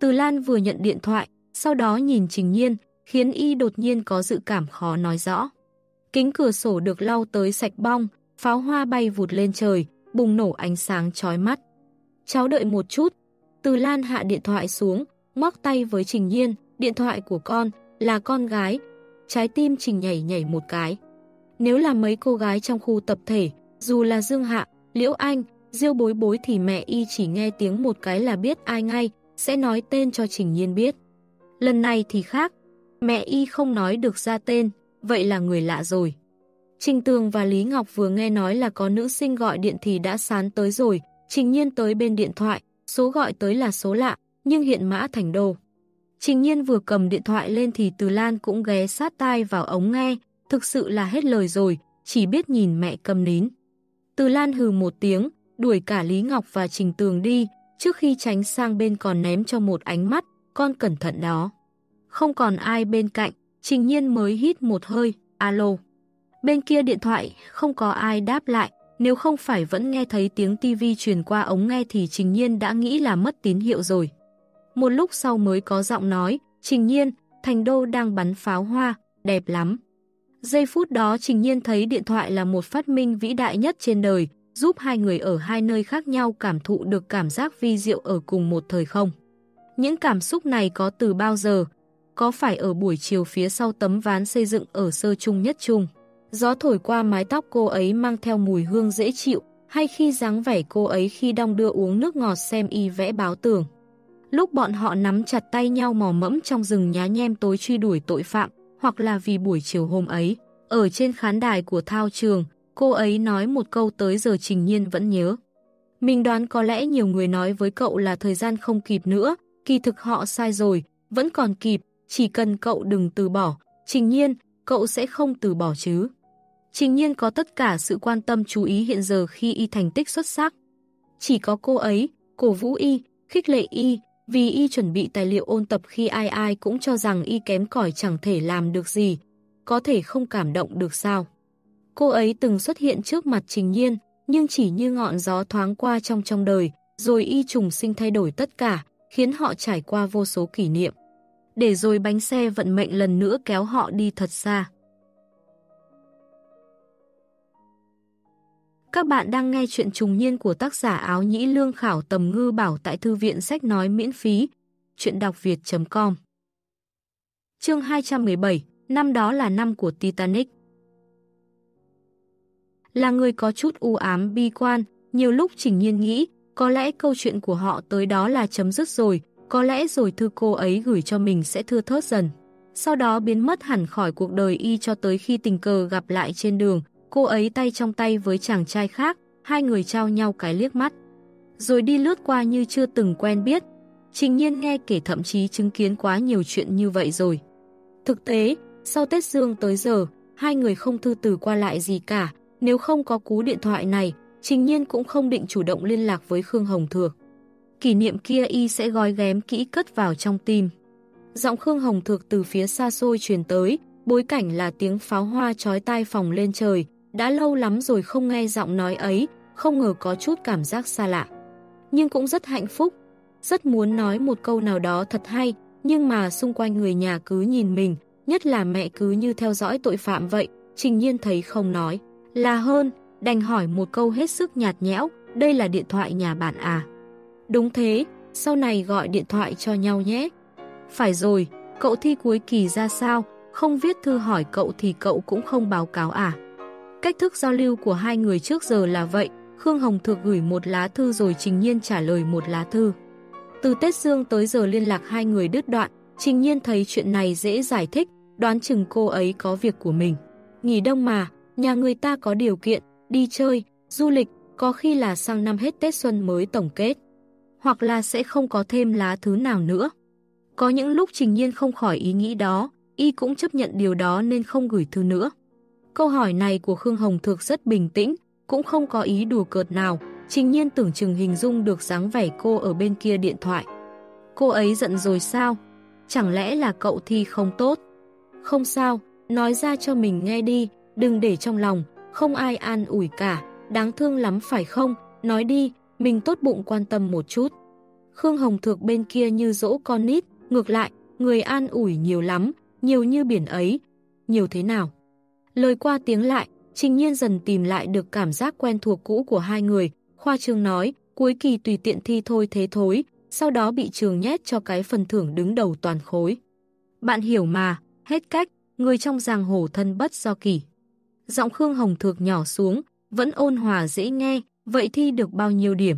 Từ Lan vừa nhận điện thoại, sau đó nhìn Trình Nhiên, khiến y đột nhiên có dự cảm khó nói rõ. Kính cửa sổ được lau tới sạch bong, pháo hoa bay vụt lên trời, bùng nổ ánh sáng chói mắt. Cháu đợi một chút. Từ Lan hạ điện thoại xuống, móc tay với Trình Nhiên, điện thoại của con, là con gái. Trái tim Trình nhảy nhảy một cái. Nếu là mấy cô gái trong khu tập thể, dù là Dương Hạ, Liễu Anh, Diêu bối bối thì mẹ y chỉ nghe tiếng một cái là biết ai ngay, sẽ nói tên cho Trình Nhiên biết. Lần này thì khác, mẹ y không nói được ra tên, vậy là người lạ rồi. Trình Tường và Lý Ngọc vừa nghe nói là có nữ sinh gọi điện thì đã sán tới rồi, Trình Nhiên tới bên điện thoại, số gọi tới là số lạ, nhưng hiện mã thành đô. Trình Nhiên vừa cầm điện thoại lên thì Từ Lan cũng ghé sát tai vào ống nghe, thực sự là hết lời rồi, chỉ biết nhìn mẹ cầm nín. Từ Lan hừ một tiếng, đuổi cả Lý Ngọc và Trình Tường đi, trước khi tránh sang bên còn ném cho một ánh mắt, con cẩn thận đó. Không còn ai bên cạnh, Trình Nhiên mới hít một hơi, alo. Bên kia điện thoại không có ai đáp lại, nếu không phải vẫn nghe thấy tiếng tivi truyền qua ống nghe thì Trình Nhiên đã nghĩ là mất tín hiệu rồi. Một lúc sau mới có giọng nói, Trình Nhiên, Thành Đô đang bắn pháo hoa, đẹp lắm. Giây phút đó Trình Nhiên thấy điện thoại là một phát minh vĩ đại nhất trên đời, giúp hai người ở hai nơi khác nhau cảm thụ được cảm giác vi diệu ở cùng một thời không. Những cảm xúc này có từ bao giờ? Có phải ở buổi chiều phía sau tấm ván xây dựng ở sơ trung nhất trung? Gió thổi qua mái tóc cô ấy mang theo mùi hương dễ chịu, hay khi dáng vẻ cô ấy khi đong đưa uống nước ngọt xem y vẽ báo tường. Lúc bọn họ nắm chặt tay nhau mò mẫm trong rừng nhá nhem tối truy đuổi tội phạm, hoặc là vì buổi chiều hôm ấy, ở trên khán đài của thao trường, cô ấy nói một câu tới giờ Trình Nhiên vẫn nhớ. Mình đoán có lẽ nhiều người nói với cậu là thời gian không kịp nữa, kỳ thực họ sai rồi, vẫn còn kịp, chỉ cần cậu đừng từ bỏ, Trình Nhiên, cậu sẽ không từ bỏ chứ. Trình Nhiên có tất cả sự quan tâm chú ý hiện giờ khi y thành tích xuất sắc. Chỉ có cô ấy, cổ vũ y, khích lệ y, vì y chuẩn bị tài liệu ôn tập khi ai ai cũng cho rằng y kém cỏi chẳng thể làm được gì, có thể không cảm động được sao. Cô ấy từng xuất hiện trước mặt Trình Nhiên, nhưng chỉ như ngọn gió thoáng qua trong trong đời, rồi y trùng sinh thay đổi tất cả, khiến họ trải qua vô số kỷ niệm. Để rồi bánh xe vận mệnh lần nữa kéo họ đi thật xa. Các bạn đang nghe chuyện trùng niên của tác giả áo nhĩ lương khảo tầm ngư bảo tại thư viện sách nói miễn phí. Chuyện đọc việt.com Chương 217 Năm đó là năm của Titanic Là người có chút u ám bi quan, nhiều lúc Trình Nhiên nghĩ, có lẽ câu chuyện của họ tới đó là chấm dứt rồi, có lẽ rồi thư cô ấy gửi cho mình sẽ thưa thớt dần. Sau đó biến mất hẳn khỏi cuộc đời y cho tới khi tình cờ gặp lại trên đường, cô ấy tay trong tay với chàng trai khác, hai người trao nhau cái liếc mắt. Rồi đi lướt qua như chưa từng quen biết. Trình nhiên nghe kể thậm chí chứng kiến quá nhiều chuyện như vậy rồi. Thực tế, sau Tết Dương tới giờ, hai người không thư từ qua lại gì cả. Nếu không có cú điện thoại này, Trình nhiên cũng không định chủ động liên lạc với Khương Hồng Thược. Kỷ niệm kia y sẽ gói ghém kỹ cất vào trong tim. Giọng Khương Hồng Thược từ phía xa xôi truyền tới, bối cảnh là tiếng pháo hoa trói tai phòng lên trời, đã lâu lắm rồi không nghe giọng nói ấy, không ngờ có chút cảm giác xa lạ. Nhưng cũng rất hạnh phúc, rất muốn nói một câu nào đó thật hay, nhưng mà xung quanh người nhà cứ nhìn mình, nhất là mẹ cứ như theo dõi tội phạm vậy, trình nhiên thấy không nói. Là hơn, đành hỏi một câu hết sức nhạt nhẽo, đây là điện thoại nhà bạn à? Đúng thế, sau này gọi điện thoại cho nhau nhé. Phải rồi, cậu thi cuối kỳ ra sao, không viết thư hỏi cậu thì cậu cũng không báo cáo à? Cách thức giao lưu của hai người trước giờ là vậy, Khương Hồng Thược gửi một lá thư rồi Trình Nhiên trả lời một lá thư. Từ Tết Dương tới giờ liên lạc hai người đứt đoạn, Trình Nhiên thấy chuyện này dễ giải thích, đoán chừng cô ấy có việc của mình. Nghỉ đông mà, nhà người ta có điều kiện, đi chơi, du lịch, có khi là sang năm hết Tết Xuân mới tổng kết. Hoặc là sẽ không có thêm lá thứ nào nữa. Có những lúc Trình Nhiên không khỏi ý nghĩ đó, y cũng chấp nhận điều đó nên không gửi thư nữa. Câu hỏi này của Khương Hồng Thược rất bình tĩnh, cũng không có ý đùa cợt nào, Trình Nhiên tưởng chừng hình dung được dáng vẻ cô ở bên kia điện thoại. Cô ấy giận rồi sao? Chẳng lẽ là cậu thi không tốt? Không sao, nói ra cho mình nghe đi, đừng để trong lòng, không ai an ủi cả, đáng thương lắm phải không? Nói đi, mình tốt bụng quan tâm một chút. Khương Hồng Thược bên kia như dỗ con nít, ngược lại, người an ủi nhiều lắm, nhiều như biển ấy. Nhiều thế nào? Lời qua tiếng lại, Trình Nhiên dần tìm lại được cảm giác quen thuộc cũ của hai người. Khoa trương nói, cuối kỳ tùy tiện thi thôi thế thối, sau đó bị trường nhét cho cái phần thưởng đứng đầu toàn khối. Bạn hiểu mà, hết cách, người trong giang hồ thân bất do kỳ. Giọng Khương Hồng Thược nhỏ xuống, vẫn ôn hòa dễ nghe, vậy thi được bao nhiêu điểm?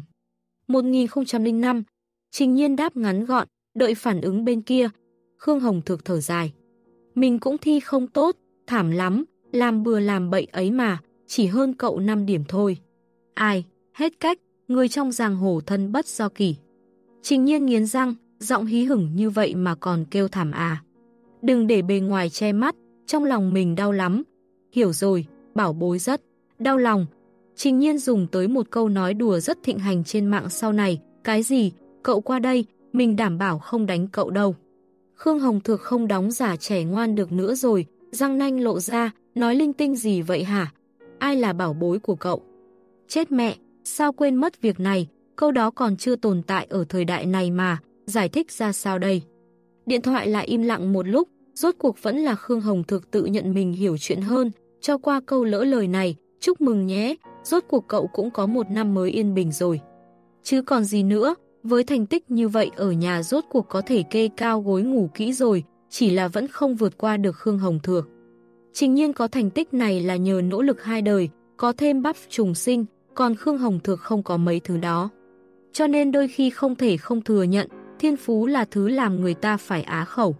1005, Trình Nhiên đáp ngắn gọn, đợi phản ứng bên kia. Khương Hồng Thược thở dài. Mình cũng thi không tốt, thảm lắm, làm bừa làm bậy ấy mà, chỉ hơn cậu 5 điểm thôi. Ai, hết cách, người trong giang hồ thân bất do kỳ. Trình nhiên nghiến răng, giọng hí hửng như vậy mà còn kêu thảm à. Đừng để bề ngoài che mắt, trong lòng mình đau lắm. Hiểu rồi, bảo bối rất, đau lòng. Trình nhiên dùng tới một câu nói đùa rất thịnh hành trên mạng sau này, cái gì, cậu qua đây, mình đảm bảo không đánh cậu đâu. Khương Hồng Thược không đóng giả trẻ ngoan được nữa rồi, răng nanh lộ ra, nói linh tinh gì vậy hả? Ai là bảo bối của cậu? Chết mẹ, sao quên mất việc này, câu đó còn chưa tồn tại ở thời đại này mà, giải thích ra sao đây? Điện thoại lại im lặng một lúc, rốt cuộc vẫn là Khương Hồng thực tự nhận mình hiểu chuyện hơn, cho qua câu lỡ lời này, chúc mừng nhé, rốt cuộc cậu cũng có một năm mới yên bình rồi. Chứ còn gì nữa, với thành tích như vậy ở nhà rốt cuộc có thể kê cao gối ngủ kỹ rồi, chỉ là vẫn không vượt qua được Khương Hồng Thược. Trình nhiên có thành tích này là nhờ nỗ lực hai đời, có thêm bắp trùng sinh, còn Khương Hồng Thược không có mấy thứ đó. Cho nên đôi khi không thể không thừa nhận, thiên phú là thứ làm người ta phải á khẩu.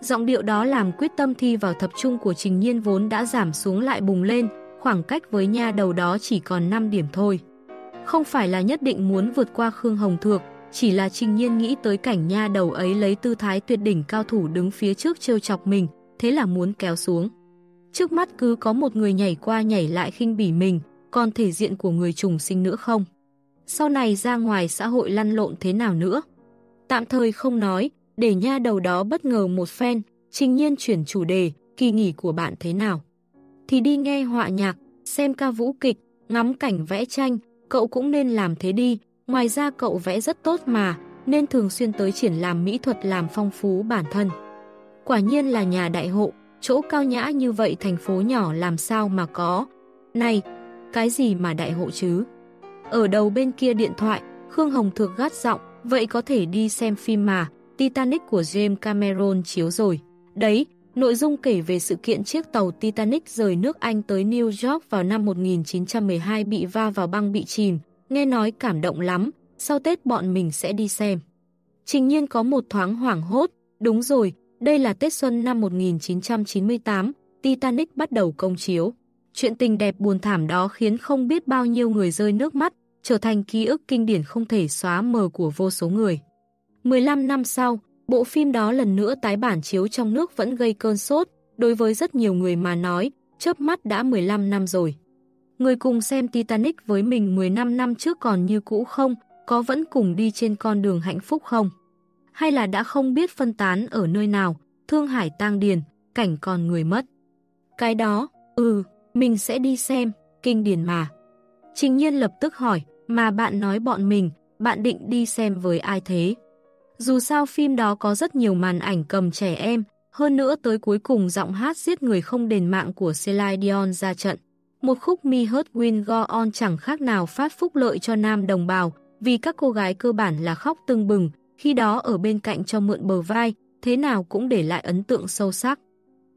Giọng điệu đó làm quyết tâm thi vào thập trung của Trình Nhiên vốn đã giảm xuống lại bùng lên, khoảng cách với nha đầu đó chỉ còn 5 điểm thôi. Không phải là nhất định muốn vượt qua Khương Hồng Thược, chỉ là Trình Nhiên nghĩ tới cảnh nha đầu ấy lấy tư thái tuyệt đỉnh cao thủ đứng phía trước trêu chọc mình, thế là muốn kéo xuống. Trước mắt cứ có một người nhảy qua nhảy lại khinh bỉ mình, còn thể diện của người trùng sinh nữa không? Sau này ra ngoài xã hội lăn lộn thế nào nữa? Tạm thời không nói, để nha đầu đó bất ngờ một phen, trình nhiên chuyển chủ đề, kỳ nghỉ của bạn thế nào? Thì đi nghe họa nhạc, xem ca vũ kịch, ngắm cảnh vẽ tranh, cậu cũng nên làm thế đi, ngoài ra cậu vẽ rất tốt mà, nên thường xuyên tới triển làm mỹ thuật làm phong phú bản thân. Quả nhiên là nhà đại hộ, chỗ cao nhã như vậy thành phố nhỏ làm sao mà có. Này, cái gì mà đại hộ chứ? Ở đầu bên kia điện thoại, Khương Hồng Thược gắt giọng, vậy có thể đi xem phim mà, Titanic của James Cameron chiếu rồi. Đấy, nội dung kể về sự kiện chiếc tàu Titanic rời nước Anh tới New York vào năm 1912 bị va vào băng bị chìm, nghe nói cảm động lắm, sau Tết bọn mình sẽ đi xem. Trình nhiên có một thoáng hoảng hốt, đúng rồi, đây là Tết Xuân năm 1998, Titanic bắt đầu công chiếu. Chuyện tình đẹp buồn thảm đó khiến không biết bao nhiêu người rơi nước mắt, trở thành ký ức kinh điển không thể xóa mờ của vô số người. 15 năm sau, bộ phim đó lần nữa tái bản chiếu trong nước vẫn gây cơn sốt, đối với rất nhiều người mà nói, chớp mắt đã 15 năm rồi. Người cùng xem Titanic với mình 15 năm trước còn như cũ không, có vẫn cùng đi trên con đường hạnh phúc không? hay là đã không biết phân tán ở nơi nào, thương hải tang điền, cảnh còn người mất. Cái đó, ừ, mình sẽ đi xem, kinh điển mà. Trình nhiên lập tức hỏi, mà bạn nói bọn mình, bạn định đi xem với ai thế? Dù sao phim đó có rất nhiều màn ảnh cầm trẻ em, hơn nữa tới cuối cùng giọng hát giết người không đền mạng của Celine Dion ra trận. Một khúc mi Hurt win go on chẳng khác nào phát phúc lợi cho nam đồng bào, vì các cô gái cơ bản là khóc tưng bừng, khi đó ở bên cạnh cho mượn bờ vai, thế nào cũng để lại ấn tượng sâu sắc.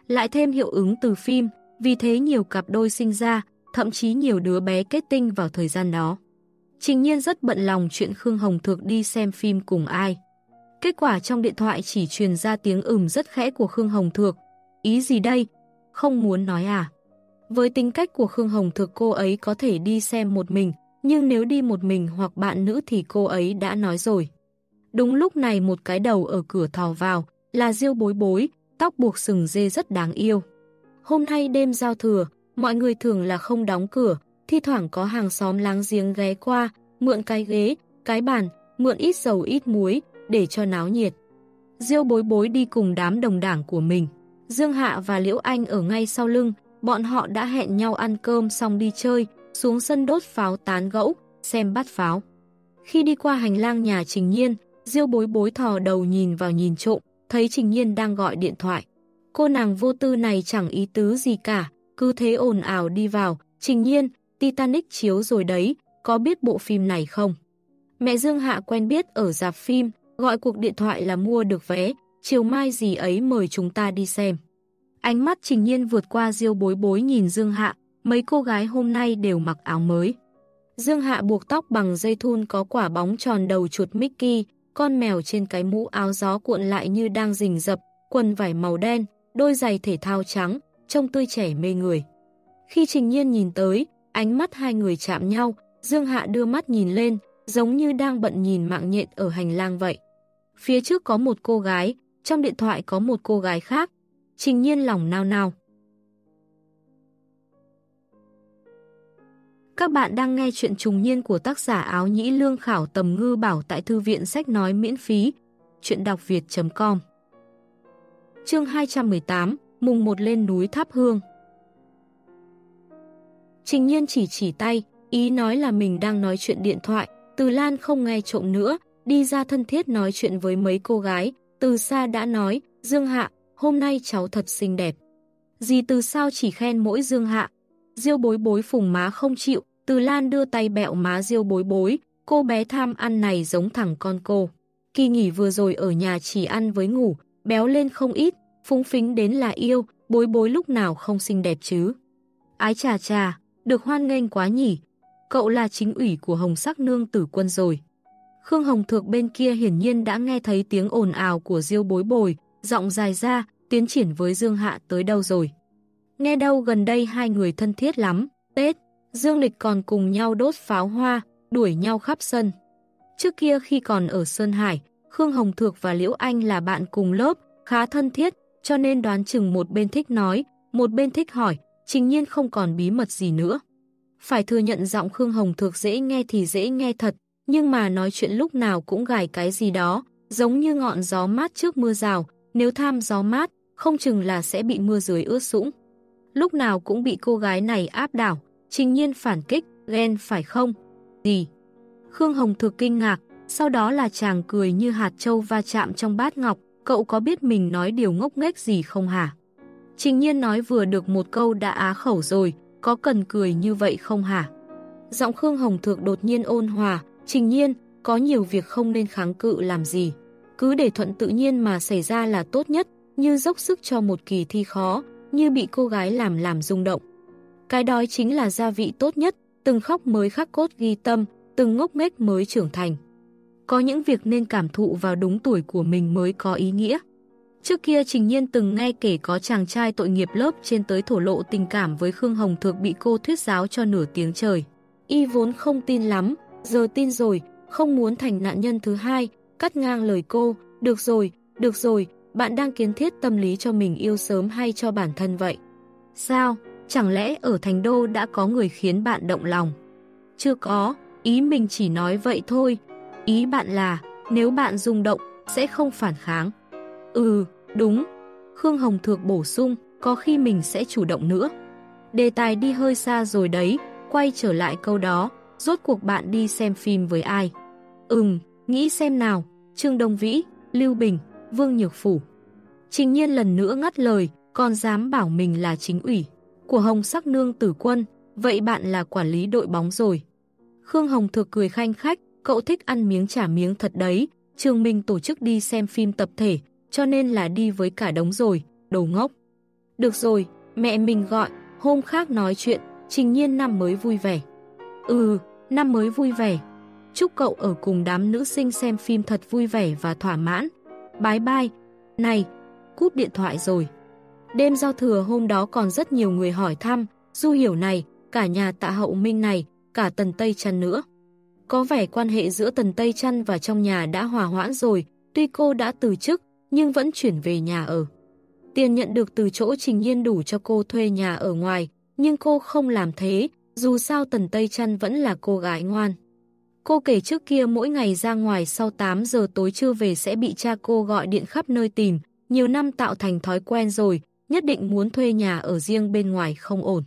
Lại thêm hiệu ứng từ phim, vì thế nhiều cặp đôi sinh ra, thậm chí nhiều đứa bé kết tinh vào thời gian đó. Trình nhiên rất bận lòng chuyện Khương Hồng Thược đi xem phim cùng ai. Kết quả trong điện thoại chỉ truyền ra tiếng ừm rất khẽ của Khương Hồng Thược. Ý gì đây? Không muốn nói à? Với tính cách của Khương Hồng thực cô ấy có thể đi xem một mình, nhưng nếu đi một mình hoặc bạn nữ thì cô ấy đã nói rồi. Đúng lúc này một cái đầu ở cửa thò vào, là diêu bối bối, tóc buộc sừng dê rất đáng yêu. Hôm nay đêm giao thừa, mọi người thường là không đóng cửa, thi thoảng có hàng xóm láng giếng ghé qua, mượn cái ghế, cái bàn, mượn ít dầu ít muối, để cho náo nhiệt. Diêu bối bối đi cùng đám đồng đảng của mình. Dương Hạ và Liễu Anh ở ngay sau lưng, bọn họ đã hẹn nhau ăn cơm xong đi chơi, xuống sân đốt pháo tán gẫu, xem bắt pháo. Khi đi qua hành lang nhà Trình Nhiên, Diêu bối bối thò đầu nhìn vào nhìn trộm, thấy Trình Nhiên đang gọi điện thoại. Cô nàng vô tư này chẳng ý tứ gì cả, cứ thế ồn ào đi vào. Trình Nhiên, Titanic chiếu rồi đấy, có biết bộ phim này không? Mẹ Dương Hạ quen biết ở dạp phim, gọi cuộc điện thoại là mua được vé, chiều mai gì ấy mời chúng ta đi xem. Ánh mắt Trình Nhiên vượt qua Diêu bối bối nhìn Dương Hạ, mấy cô gái hôm nay đều mặc áo mới. Dương Hạ buộc tóc bằng dây thun có quả bóng tròn đầu chuột Mickey, con mèo trên cái mũ áo gió cuộn lại như đang rình rập, quần vải màu đen, đôi giày thể thao trắng, trông tươi trẻ mê người. Khi Trình Nhiên nhìn tới, ánh mắt hai người chạm nhau, Dương Hạ đưa mắt nhìn lên, giống như đang bận nhìn mạng nhện ở hành lang vậy. Phía trước có một cô gái, trong điện thoại có một cô gái khác. Trình Nhiên lòng nao nao. Các bạn đang nghe chuyện trùng niên của tác giả áo nhĩ lương khảo tầm ngư bảo tại thư viện sách nói miễn phí. Chuyện đọc việt.com Chương 218 Mùng một lên núi Tháp Hương Trình nhiên chỉ chỉ tay, ý nói là mình đang nói chuyện điện thoại, từ Lan không nghe trộm nữa, đi ra thân thiết nói chuyện với mấy cô gái, từ xa đã nói, Dương Hạ, hôm nay cháu thật xinh đẹp. Dì từ sao chỉ khen mỗi Dương Hạ, Diêu bối bối phùng má không chịu, từ Lan đưa tay bẹo má Diêu bối bối, cô bé tham ăn này giống thẳng con cô. Kỳ nghỉ vừa rồi ở nhà chỉ ăn với ngủ, béo lên không ít, phúng phính đến là yêu, bối bối lúc nào không xinh đẹp chứ. Ái trà trà, được hoan nghênh quá nhỉ, cậu là chính ủy của Hồng Sắc Nương tử quân rồi. Khương Hồng Thược bên kia hiển nhiên đã nghe thấy tiếng ồn ào của Diêu bối bồi, giọng dài ra, tiến triển với Dương Hạ tới đâu rồi. Nghe đâu gần đây hai người thân thiết lắm, Tết, Dương Lịch còn cùng nhau đốt pháo hoa, đuổi nhau khắp sân. Trước kia khi còn ở Sơn Hải, Khương Hồng Thược và Liễu Anh là bạn cùng lớp, khá thân thiết, cho nên đoán chừng một bên thích nói, một bên thích hỏi, trình nhiên không còn bí mật gì nữa. Phải thừa nhận giọng Khương Hồng Thược dễ nghe thì dễ nghe thật, nhưng mà nói chuyện lúc nào cũng gài cái gì đó, giống như ngọn gió mát trước mưa rào, nếu tham gió mát, không chừng là sẽ bị mưa dưới ướt sũng. Lúc nào cũng bị cô gái này áp đảo, trình nhiên phản kích, ghen phải không? Gì? Khương Hồng Thược kinh ngạc, sau đó là chàng cười như hạt trâu va chạm trong bát ngọc, cậu có biết mình nói điều ngốc nghếch gì không hả? Trình nhiên nói vừa được một câu đã á khẩu rồi, có cần cười như vậy không hả? Giọng Khương Hồng Thược đột nhiên ôn hòa, trình nhiên, có nhiều việc không nên kháng cự làm gì. Cứ để thuận tự nhiên mà xảy ra là tốt nhất, như dốc sức cho một kỳ thi khó, như bị cô gái làm làm rung động. Cái đói chính là gia vị tốt nhất, từng khóc mới khắc cốt ghi tâm, từng ngốc nghếch mới trưởng thành. Có những việc nên cảm thụ vào đúng tuổi của mình mới có ý nghĩa. Trước kia Trình Nhiên từng nghe kể có chàng trai tội nghiệp lớp trên tới thổ lộ tình cảm với Khương Hồng Thược bị cô thuyết giáo cho nửa tiếng trời. Y vốn không tin lắm, giờ tin rồi, không muốn thành nạn nhân thứ hai, cắt ngang lời cô, được rồi, được rồi, bạn đang kiến thiết tâm lý cho mình yêu sớm hay cho bản thân vậy? Sao? Chẳng lẽ ở thành đô đã có người khiến bạn động lòng? Chưa có, ý mình chỉ nói vậy thôi. Ý bạn là, nếu bạn rung động, sẽ không phản kháng. Ừ, đúng. Khương Hồng Thược bổ sung, có khi mình sẽ chủ động nữa. Đề tài đi hơi xa rồi đấy, quay trở lại câu đó, rốt cuộc bạn đi xem phim với ai? Ừm, nghĩ xem nào, Trương Đông Vĩ, Lưu Bình, Vương Nhược Phủ. Trình nhiên lần nữa ngắt lời, còn dám bảo mình là chính ủy của Hồng Sắc Nương Tử Quân, vậy bạn là quản lý đội bóng rồi. Khương Hồng Thược cười khanh khách, cậu thích ăn miếng trả miếng thật đấy, Trường Minh tổ chức đi xem phim tập thể, cho nên là đi với cả đống rồi, đồ ngốc. Được rồi, mẹ mình gọi, hôm khác nói chuyện, trình nhiên năm mới vui vẻ. Ừ, năm mới vui vẻ. Chúc cậu ở cùng đám nữ sinh xem phim thật vui vẻ và thỏa mãn. Bye bye. Này, cúp điện thoại rồi. Đêm giao thừa hôm đó còn rất nhiều người hỏi thăm, Du Hiểu này, cả nhà tạ hậu minh này, cả Tần Tây Trăn nữa. Có vẻ quan hệ giữa Tần Tây Trăn và trong nhà đã hòa hoãn rồi, tuy cô đã từ chức, nhưng vẫn chuyển về nhà ở. Tiền nhận được từ chỗ Trình Nhiên đủ cho cô thuê nhà ở ngoài, nhưng cô không làm thế, dù sao Tần Tây Trăn vẫn là cô gái ngoan. Cô kể trước kia mỗi ngày ra ngoài sau 8 giờ tối trưa về sẽ bị cha cô gọi điện khắp nơi tìm, nhiều năm tạo thành thói quen rồi, nhất định muốn thuê nhà ở riêng bên ngoài không ổn.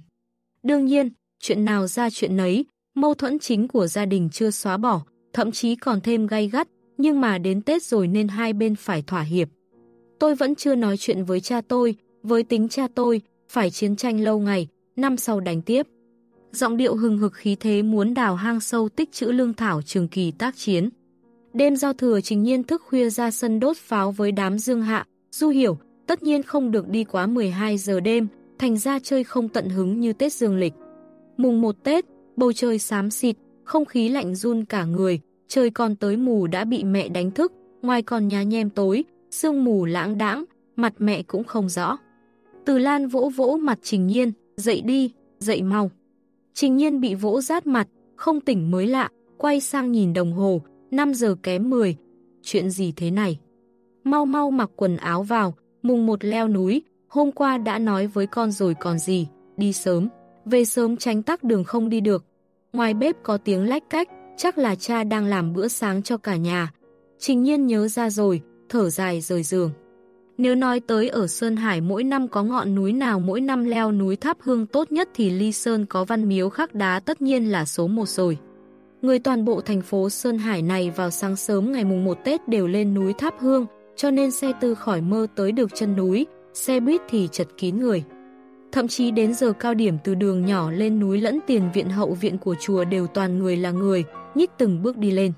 Đương nhiên, chuyện nào ra chuyện nấy, mâu thuẫn chính của gia đình chưa xóa bỏ, thậm chí còn thêm gay gắt, nhưng mà đến Tết rồi nên hai bên phải thỏa hiệp. Tôi vẫn chưa nói chuyện với cha tôi, với tính cha tôi, phải chiến tranh lâu ngày, năm sau đánh tiếp. Giọng điệu hừng hực khí thế muốn đào hang sâu tích trữ lương thảo trường kỳ tác chiến. Đêm giao thừa trình nhiên thức khuya ra sân đốt pháo với đám dương hạ, du hiểu, tất nhiên không được đi quá 12 giờ đêm, thành ra chơi không tận hứng như Tết dương lịch. Mùng 1 Tết, bầu trời xám xịt, không khí lạnh run cả người, trời còn tới mù đã bị mẹ đánh thức, ngoài còn nhà nhem tối, sương mù lãng đãng, mặt mẹ cũng không rõ. Từ Lan vỗ vỗ mặt Trình Nhiên, dậy đi, dậy mau. Trình Nhiên bị vỗ rát mặt, không tỉnh mới lạ, quay sang nhìn đồng hồ, 5 giờ kém 10. Chuyện gì thế này? Mau mau mặc quần áo vào, mùng một leo núi, hôm qua đã nói với con rồi còn gì, đi sớm, về sớm tránh tắc đường không đi được. Ngoài bếp có tiếng lách cách, chắc là cha đang làm bữa sáng cho cả nhà. Trình nhiên nhớ ra rồi, thở dài rời giường. Nếu nói tới ở Sơn Hải mỗi năm có ngọn núi nào mỗi năm leo núi tháp hương tốt nhất thì Ly Sơn có văn miếu khắc đá tất nhiên là số một rồi. Người toàn bộ thành phố Sơn Hải này vào sáng sớm ngày mùng 1 Tết đều lên núi tháp hương, cho nên xe tư khỏi mơ tới được chân núi, xe buýt thì chật kín người. Thậm chí đến giờ cao điểm từ đường nhỏ lên núi lẫn tiền viện hậu viện của chùa đều toàn người là người, nhích từng bước đi lên.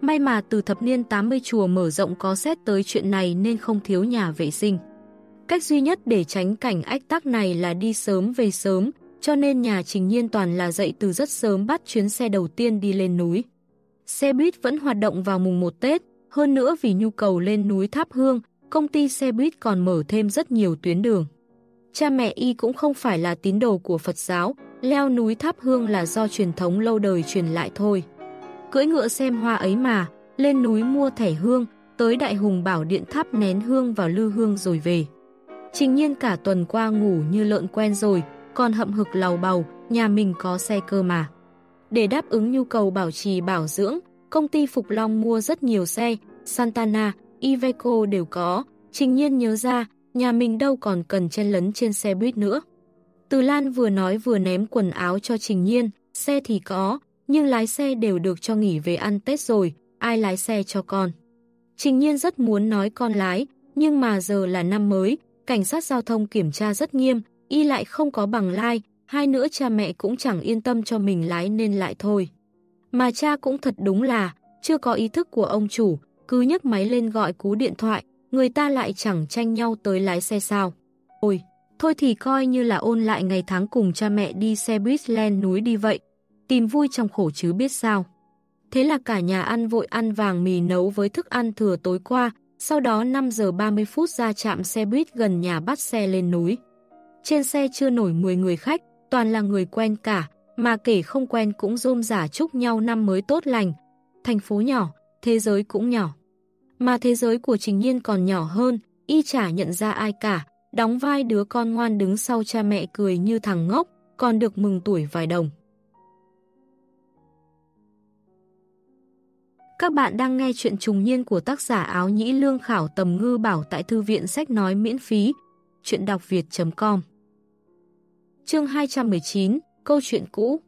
May mà từ thập niên 80 chùa mở rộng có xét tới chuyện này nên không thiếu nhà vệ sinh. Cách duy nhất để tránh cảnh ách tắc này là đi sớm về sớm, cho nên nhà Trình Nhiên toàn là dậy từ rất sớm bắt chuyến xe đầu tiên đi lên núi. Xe buýt vẫn hoạt động vào mùng 1 Tết, hơn nữa vì nhu cầu lên núi tháp hương, công ty xe buýt còn mở thêm rất nhiều tuyến đường. Cha mẹ y cũng không phải là tín đồ của Phật giáo, leo núi tháp hương là do truyền thống lâu đời truyền lại thôi. Cưỡi ngựa xem hoa ấy mà, lên núi mua thẻ hương, tới Đại Hùng Bảo Điện tháp nén hương vào lư hương rồi về. Trình nhiên cả tuần qua ngủ như lợn quen rồi, còn hậm hực lầu bầu, nhà mình có xe cơ mà. Để đáp ứng nhu cầu bảo trì bảo dưỡng, công ty Phục Long mua rất nhiều xe, Santana, Iveco đều có. Trình nhiên nhớ ra, nhà mình đâu còn cần chen lấn trên xe buýt nữa. Từ Lan vừa nói vừa ném quần áo cho Trình Nhiên, xe thì có, nhưng lái xe đều được cho nghỉ về ăn Tết rồi, ai lái xe cho con. Trình Nhiên rất muốn nói con lái, nhưng mà giờ là năm mới, cảnh sát giao thông kiểm tra rất nghiêm, y lại không có bằng lai, hai nữa cha mẹ cũng chẳng yên tâm cho mình lái nên lại thôi. Mà cha cũng thật đúng là, chưa có ý thức của ông chủ, cứ nhấc máy lên gọi cú điện thoại, người ta lại chẳng tranh nhau tới lái xe sao. Ôi, thôi thì coi như là ôn lại ngày tháng cùng cha mẹ đi xe buýt lên núi đi vậy, tìm vui trong khổ chứ biết sao. Thế là cả nhà ăn vội ăn vàng mì nấu với thức ăn thừa tối qua, sau đó 5 giờ 30 phút ra chạm xe buýt gần nhà bắt xe lên núi. Trên xe chưa nổi 10 người khách, toàn là người quen cả, mà kể không quen cũng rôm giả chúc nhau năm mới tốt lành. Thành phố nhỏ, thế giới cũng nhỏ. Mà thế giới của Trình Nhiên còn nhỏ hơn, y chả nhận ra ai cả, đóng vai đứa con ngoan đứng sau cha mẹ cười như thằng ngốc, còn được mừng tuổi vài đồng. Các bạn đang nghe chuyện trùng niên của tác giả áo nhĩ lương khảo tầm ngư bảo tại thư viện sách nói miễn phí. Chuyện đọc việt.com Chương 219 Câu chuyện cũ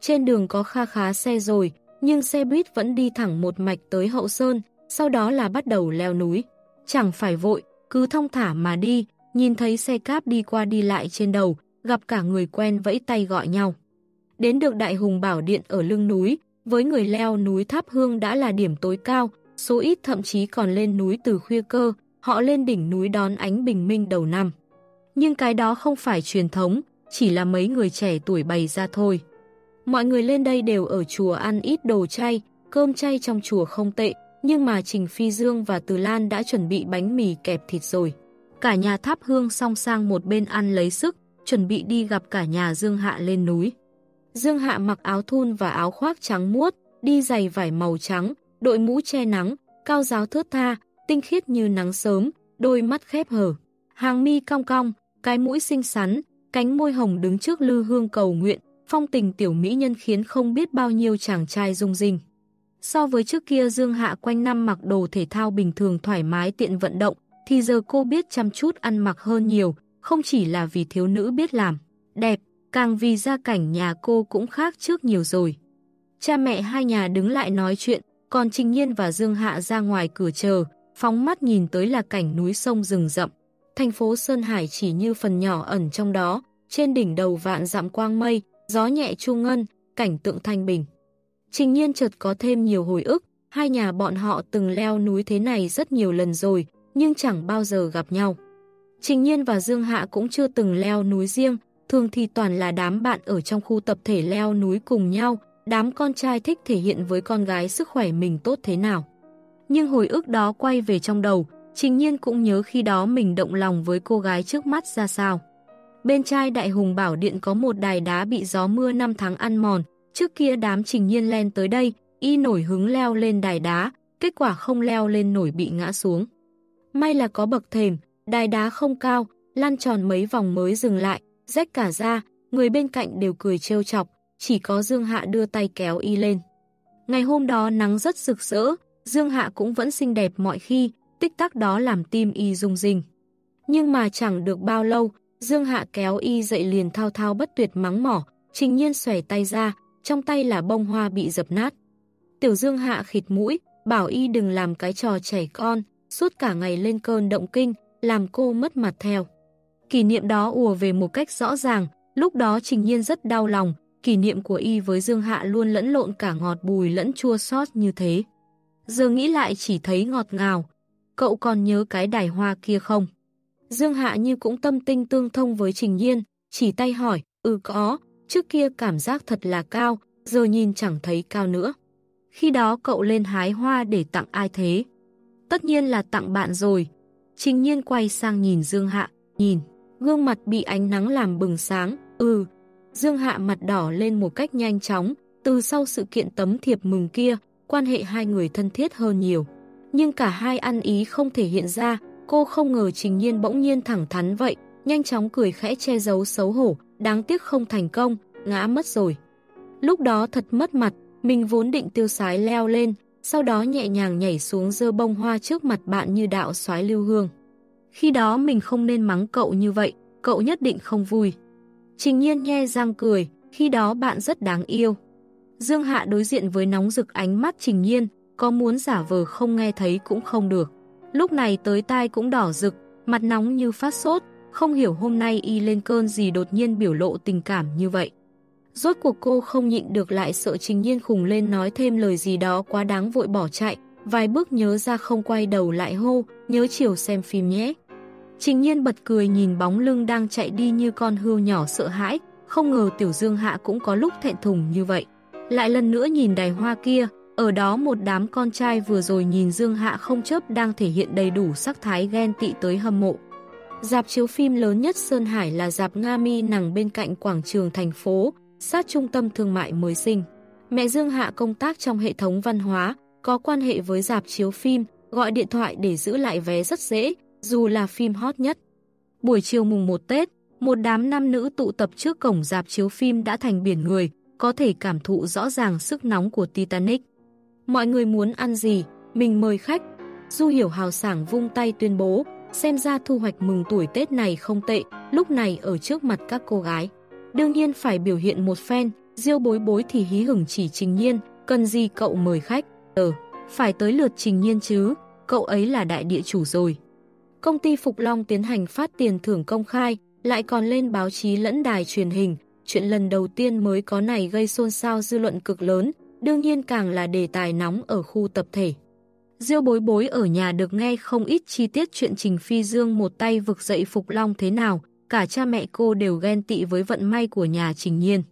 Trên đường có kha khá xe rồi, nhưng xe buýt vẫn đi thẳng một mạch tới Hậu Sơn, sau đó là bắt đầu leo núi. Chẳng phải vội, cứ thông thả mà đi, nhìn thấy xe cáp đi qua đi lại trên đầu, gặp cả người quen vẫy tay gọi nhau. Đến được Đại Hùng Bảo Điện ở lưng núi, với người leo núi Tháp Hương đã là điểm tối cao, số ít thậm chí còn lên núi từ khuya cơ, họ lên đỉnh núi đón ánh bình minh đầu năm. Nhưng cái đó không phải truyền thống, chỉ là mấy người trẻ tuổi bày ra thôi. Mọi người lên đây đều ở chùa ăn ít đồ chay, cơm chay trong chùa không tệ, nhưng mà Trình Phi Dương và Từ Lan đã chuẩn bị bánh mì kẹp thịt rồi. Cả nhà tháp hương song sang một bên ăn lấy sức, chuẩn bị đi gặp cả nhà Dương Hạ lên núi. Dương Hạ mặc áo thun và áo khoác trắng muốt, đi giày vải màu trắng, đội mũ che nắng, cao giáo thướt tha, tinh khiết như nắng sớm, đôi mắt khép hở. Hàng mi cong cong, cái mũi xinh xắn, cánh môi hồng đứng trước lư hương cầu nguyện, phong tình tiểu mỹ nhân khiến không biết bao nhiêu chàng trai rung rinh. So với trước kia Dương Hạ quanh năm mặc đồ thể thao bình thường thoải mái tiện vận động, thì giờ cô biết chăm chút ăn mặc hơn nhiều, không chỉ là vì thiếu nữ biết làm, đẹp, càng vì gia cảnh nhà cô cũng khác trước nhiều rồi. Cha mẹ hai nhà đứng lại nói chuyện, còn Trình Nhiên và Dương Hạ ra ngoài cửa chờ, phóng mắt nhìn tới là cảnh núi sông rừng rậm. Thành phố Sơn Hải chỉ như phần nhỏ ẩn trong đó, trên đỉnh đầu vạn dặm quang mây, gió nhẹ chu ngân, cảnh tượng thanh bình. Trình Nhiên chợt có thêm nhiều hồi ức, hai nhà bọn họ từng leo núi thế này rất nhiều lần rồi, nhưng chẳng bao giờ gặp nhau. Trình Nhiên và Dương Hạ cũng chưa từng leo núi riêng, thường thì toàn là đám bạn ở trong khu tập thể leo núi cùng nhau, đám con trai thích thể hiện với con gái sức khỏe mình tốt thế nào. Nhưng hồi ức đó quay về trong đầu, Trình Nhiên cũng nhớ khi đó mình động lòng với cô gái trước mắt ra sao. Bên trai Đại Hùng Bảo Điện có một đài đá bị gió mưa năm tháng ăn mòn, trước kia đám Trình Nhiên len tới đây, y nổi hứng leo lên đài đá, kết quả không leo lên nổi bị ngã xuống. May là có bậc thềm, đài đá không cao, lăn tròn mấy vòng mới dừng lại, rách cả ra, người bên cạnh đều cười trêu chọc, chỉ có Dương Hạ đưa tay kéo y lên. Ngày hôm đó nắng rất rực rỡ, Dương Hạ cũng vẫn xinh đẹp mọi khi, tích tắc đó làm tim y rung rinh. Nhưng mà chẳng được bao lâu, Dương Hạ kéo y dậy liền thao thao bất tuyệt mắng mỏ, trình nhiên xòe tay ra, trong tay là bông hoa bị dập nát. Tiểu Dương Hạ khịt mũi, bảo y đừng làm cái trò trẻ con, suốt cả ngày lên cơn động kinh, làm cô mất mặt theo. Kỷ niệm đó ùa về một cách rõ ràng, lúc đó Trình Nhiên rất đau lòng, kỷ niệm của y với Dương Hạ luôn lẫn lộn cả ngọt bùi lẫn chua xót như thế. Giờ nghĩ lại chỉ thấy ngọt ngào, cậu còn nhớ cái đài hoa kia không? Dương Hạ như cũng tâm tinh tương thông với Trình Nhiên, chỉ tay hỏi, ừ có, trước kia cảm giác thật là cao, giờ nhìn chẳng thấy cao nữa. Khi đó cậu lên hái hoa để tặng ai thế? Tất nhiên là tặng bạn rồi. Trình Nhiên quay sang nhìn Dương Hạ, nhìn, gương mặt bị ánh nắng làm bừng sáng, ừ. Dương Hạ mặt đỏ lên một cách nhanh chóng, từ sau sự kiện tấm thiệp mừng kia, quan hệ hai người thân thiết hơn nhiều. Nhưng cả hai ăn ý không thể hiện ra, cô không ngờ Trình Nhiên bỗng nhiên thẳng thắn vậy, nhanh chóng cười khẽ che giấu xấu hổ, đáng tiếc không thành công, ngã mất rồi. Lúc đó thật mất mặt, mình vốn định tiêu sái leo lên, sau đó nhẹ nhàng nhảy xuống dơ bông hoa trước mặt bạn như đạo xoái lưu hương. Khi đó mình không nên mắng cậu như vậy, cậu nhất định không vui. Trình nhiên nhe răng cười, khi đó bạn rất đáng yêu. Dương Hạ đối diện với nóng rực ánh mắt Trình Nhiên, có muốn giả vờ không nghe thấy cũng không được. Lúc này tới tai cũng đỏ rực, mặt nóng như phát sốt, không hiểu hôm nay y lên cơn gì đột nhiên biểu lộ tình cảm như vậy. Rốt cuộc cô không nhịn được lại sợ Trình Nhiên khùng lên nói thêm lời gì đó quá đáng vội bỏ chạy, vài bước nhớ ra không quay đầu lại hô, nhớ chiều xem phim nhé. Trình Nhiên bật cười nhìn bóng lưng đang chạy đi như con hươu nhỏ sợ hãi, không ngờ Tiểu Dương Hạ cũng có lúc thẹn thùng như vậy. Lại lần nữa nhìn đài hoa kia, ở đó một đám con trai vừa rồi nhìn Dương Hạ không chấp đang thể hiện đầy đủ sắc thái ghen tị tới hâm mộ. Dạp chiếu phim lớn nhất Sơn Hải là dạp Nga Mi nằm bên cạnh quảng trường thành phố, sát trung tâm thương mại mới sinh. Mẹ Dương Hạ công tác trong hệ thống văn hóa, có quan hệ với dạp chiếu phim, gọi điện thoại để giữ lại vé rất dễ, dù là phim hot nhất. Buổi chiều mùng 1 Tết, một đám nam nữ tụ tập trước cổng dạp chiếu phim đã thành biển người, có thể cảm thụ rõ ràng sức nóng của Titanic. Mọi người muốn ăn gì, mình mời khách. Du hiểu hào sảng vung tay tuyên bố, xem ra thu hoạch mừng tuổi Tết này không tệ, lúc này ở trước mặt các cô gái. Đương nhiên phải biểu hiện một phen, diêu bối bối thì hí hửng chỉ trình nhiên, cần gì cậu mời khách, ờ, phải tới lượt trình nhiên chứ, cậu ấy là đại địa chủ rồi. Công ty Phục Long tiến hành phát tiền thưởng công khai, lại còn lên báo chí lẫn đài truyền hình, chuyện lần đầu tiên mới có này gây xôn xao dư luận cực lớn, đương nhiên càng là đề tài nóng ở khu tập thể. Diêu bối bối ở nhà được nghe không ít chi tiết chuyện Trình Phi Dương một tay vực dậy Phục Long thế nào, cả cha mẹ cô đều ghen tị với vận may của nhà Trình Nhiên.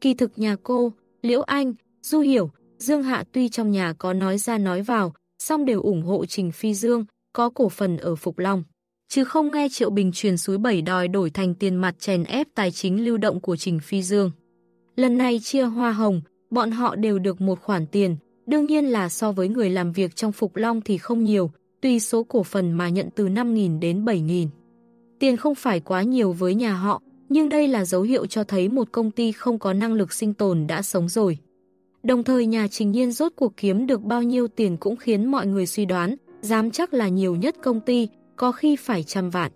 Kỳ thực nhà cô, Liễu Anh, Du Hiểu, Dương Hạ tuy trong nhà có nói ra nói vào, song đều ủng hộ Trình Phi Dương, có cổ phần ở Phục Long. Chứ không nghe Triệu Bình truyền suối bảy đòi đổi thành tiền mặt chèn ép tài chính lưu động của Trình Phi Dương. Lần này chia hoa hồng, bọn họ đều được một khoản tiền, đương nhiên là so với người làm việc trong Phục Long thì không nhiều, tuy số cổ phần mà nhận từ 5.000 đến 7.000. Tiền không phải quá nhiều với nhà họ, nhưng đây là dấu hiệu cho thấy một công ty không có năng lực sinh tồn đã sống rồi. Đồng thời nhà Trình Nhiên rốt cuộc kiếm được bao nhiêu tiền cũng khiến mọi người suy đoán, dám chắc là nhiều nhất công ty, có khi phải trăm vạn.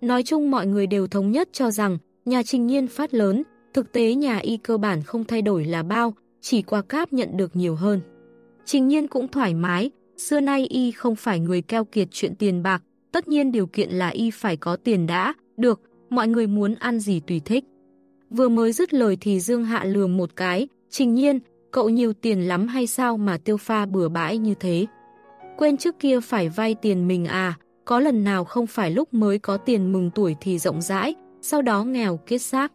Nói chung mọi người đều thống nhất cho rằng nhà Trình Nhiên phát lớn, thực tế nhà y cơ bản không thay đổi là bao, chỉ qua cáp nhận được nhiều hơn. Trình Nhiên cũng thoải mái, xưa nay y không phải người keo kiệt chuyện tiền bạc, tất nhiên điều kiện là y phải có tiền đã, được, mọi người muốn ăn gì tùy thích. Vừa mới dứt lời thì Dương Hạ lừa một cái, Trình Nhiên, cậu nhiều tiền lắm hay sao mà tiêu pha bừa bãi như thế? Quên trước kia phải vay tiền mình à, có lần nào không phải lúc mới có tiền mừng tuổi thì rộng rãi, sau đó nghèo kết xác.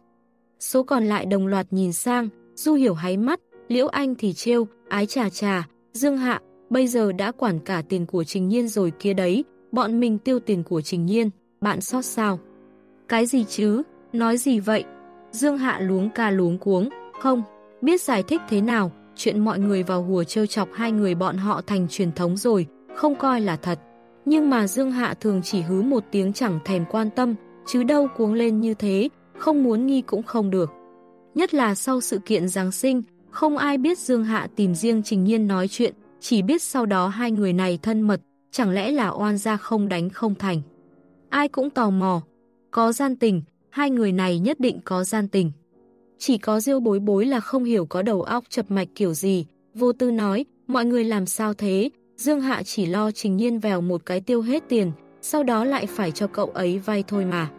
Số còn lại đồng loạt nhìn sang, Du Hiểu háy mắt, Liễu Anh thì trêu, ái trà trà, Dương Hạ, bây giờ đã quản cả tiền của Trình Nhiên rồi kia đấy, bọn mình tiêu tiền của Trình Nhiên, bạn sót sao? Cái gì chứ? Nói gì vậy? Dương Hạ luống ca luống cuống, không, biết giải thích thế nào, chuyện mọi người vào hùa trêu chọc hai người bọn họ thành truyền thống rồi, không coi là thật. Nhưng mà Dương Hạ thường chỉ hứ một tiếng chẳng thèm quan tâm, chứ đâu cuống lên như thế, không muốn nghi cũng không được. Nhất là sau sự kiện Giáng sinh, không ai biết Dương Hạ tìm riêng Trình Nhiên nói chuyện, chỉ biết sau đó hai người này thân mật, chẳng lẽ là oan gia không đánh không thành. Ai cũng tò mò, có gian tình, hai người này nhất định có gian tình. Chỉ có diêu bối bối là không hiểu có đầu óc chập mạch kiểu gì, vô tư nói, mọi người làm sao thế, Dương Hạ chỉ lo Trình Nhiên vèo một cái tiêu hết tiền, sau đó lại phải cho cậu ấy vay thôi mà.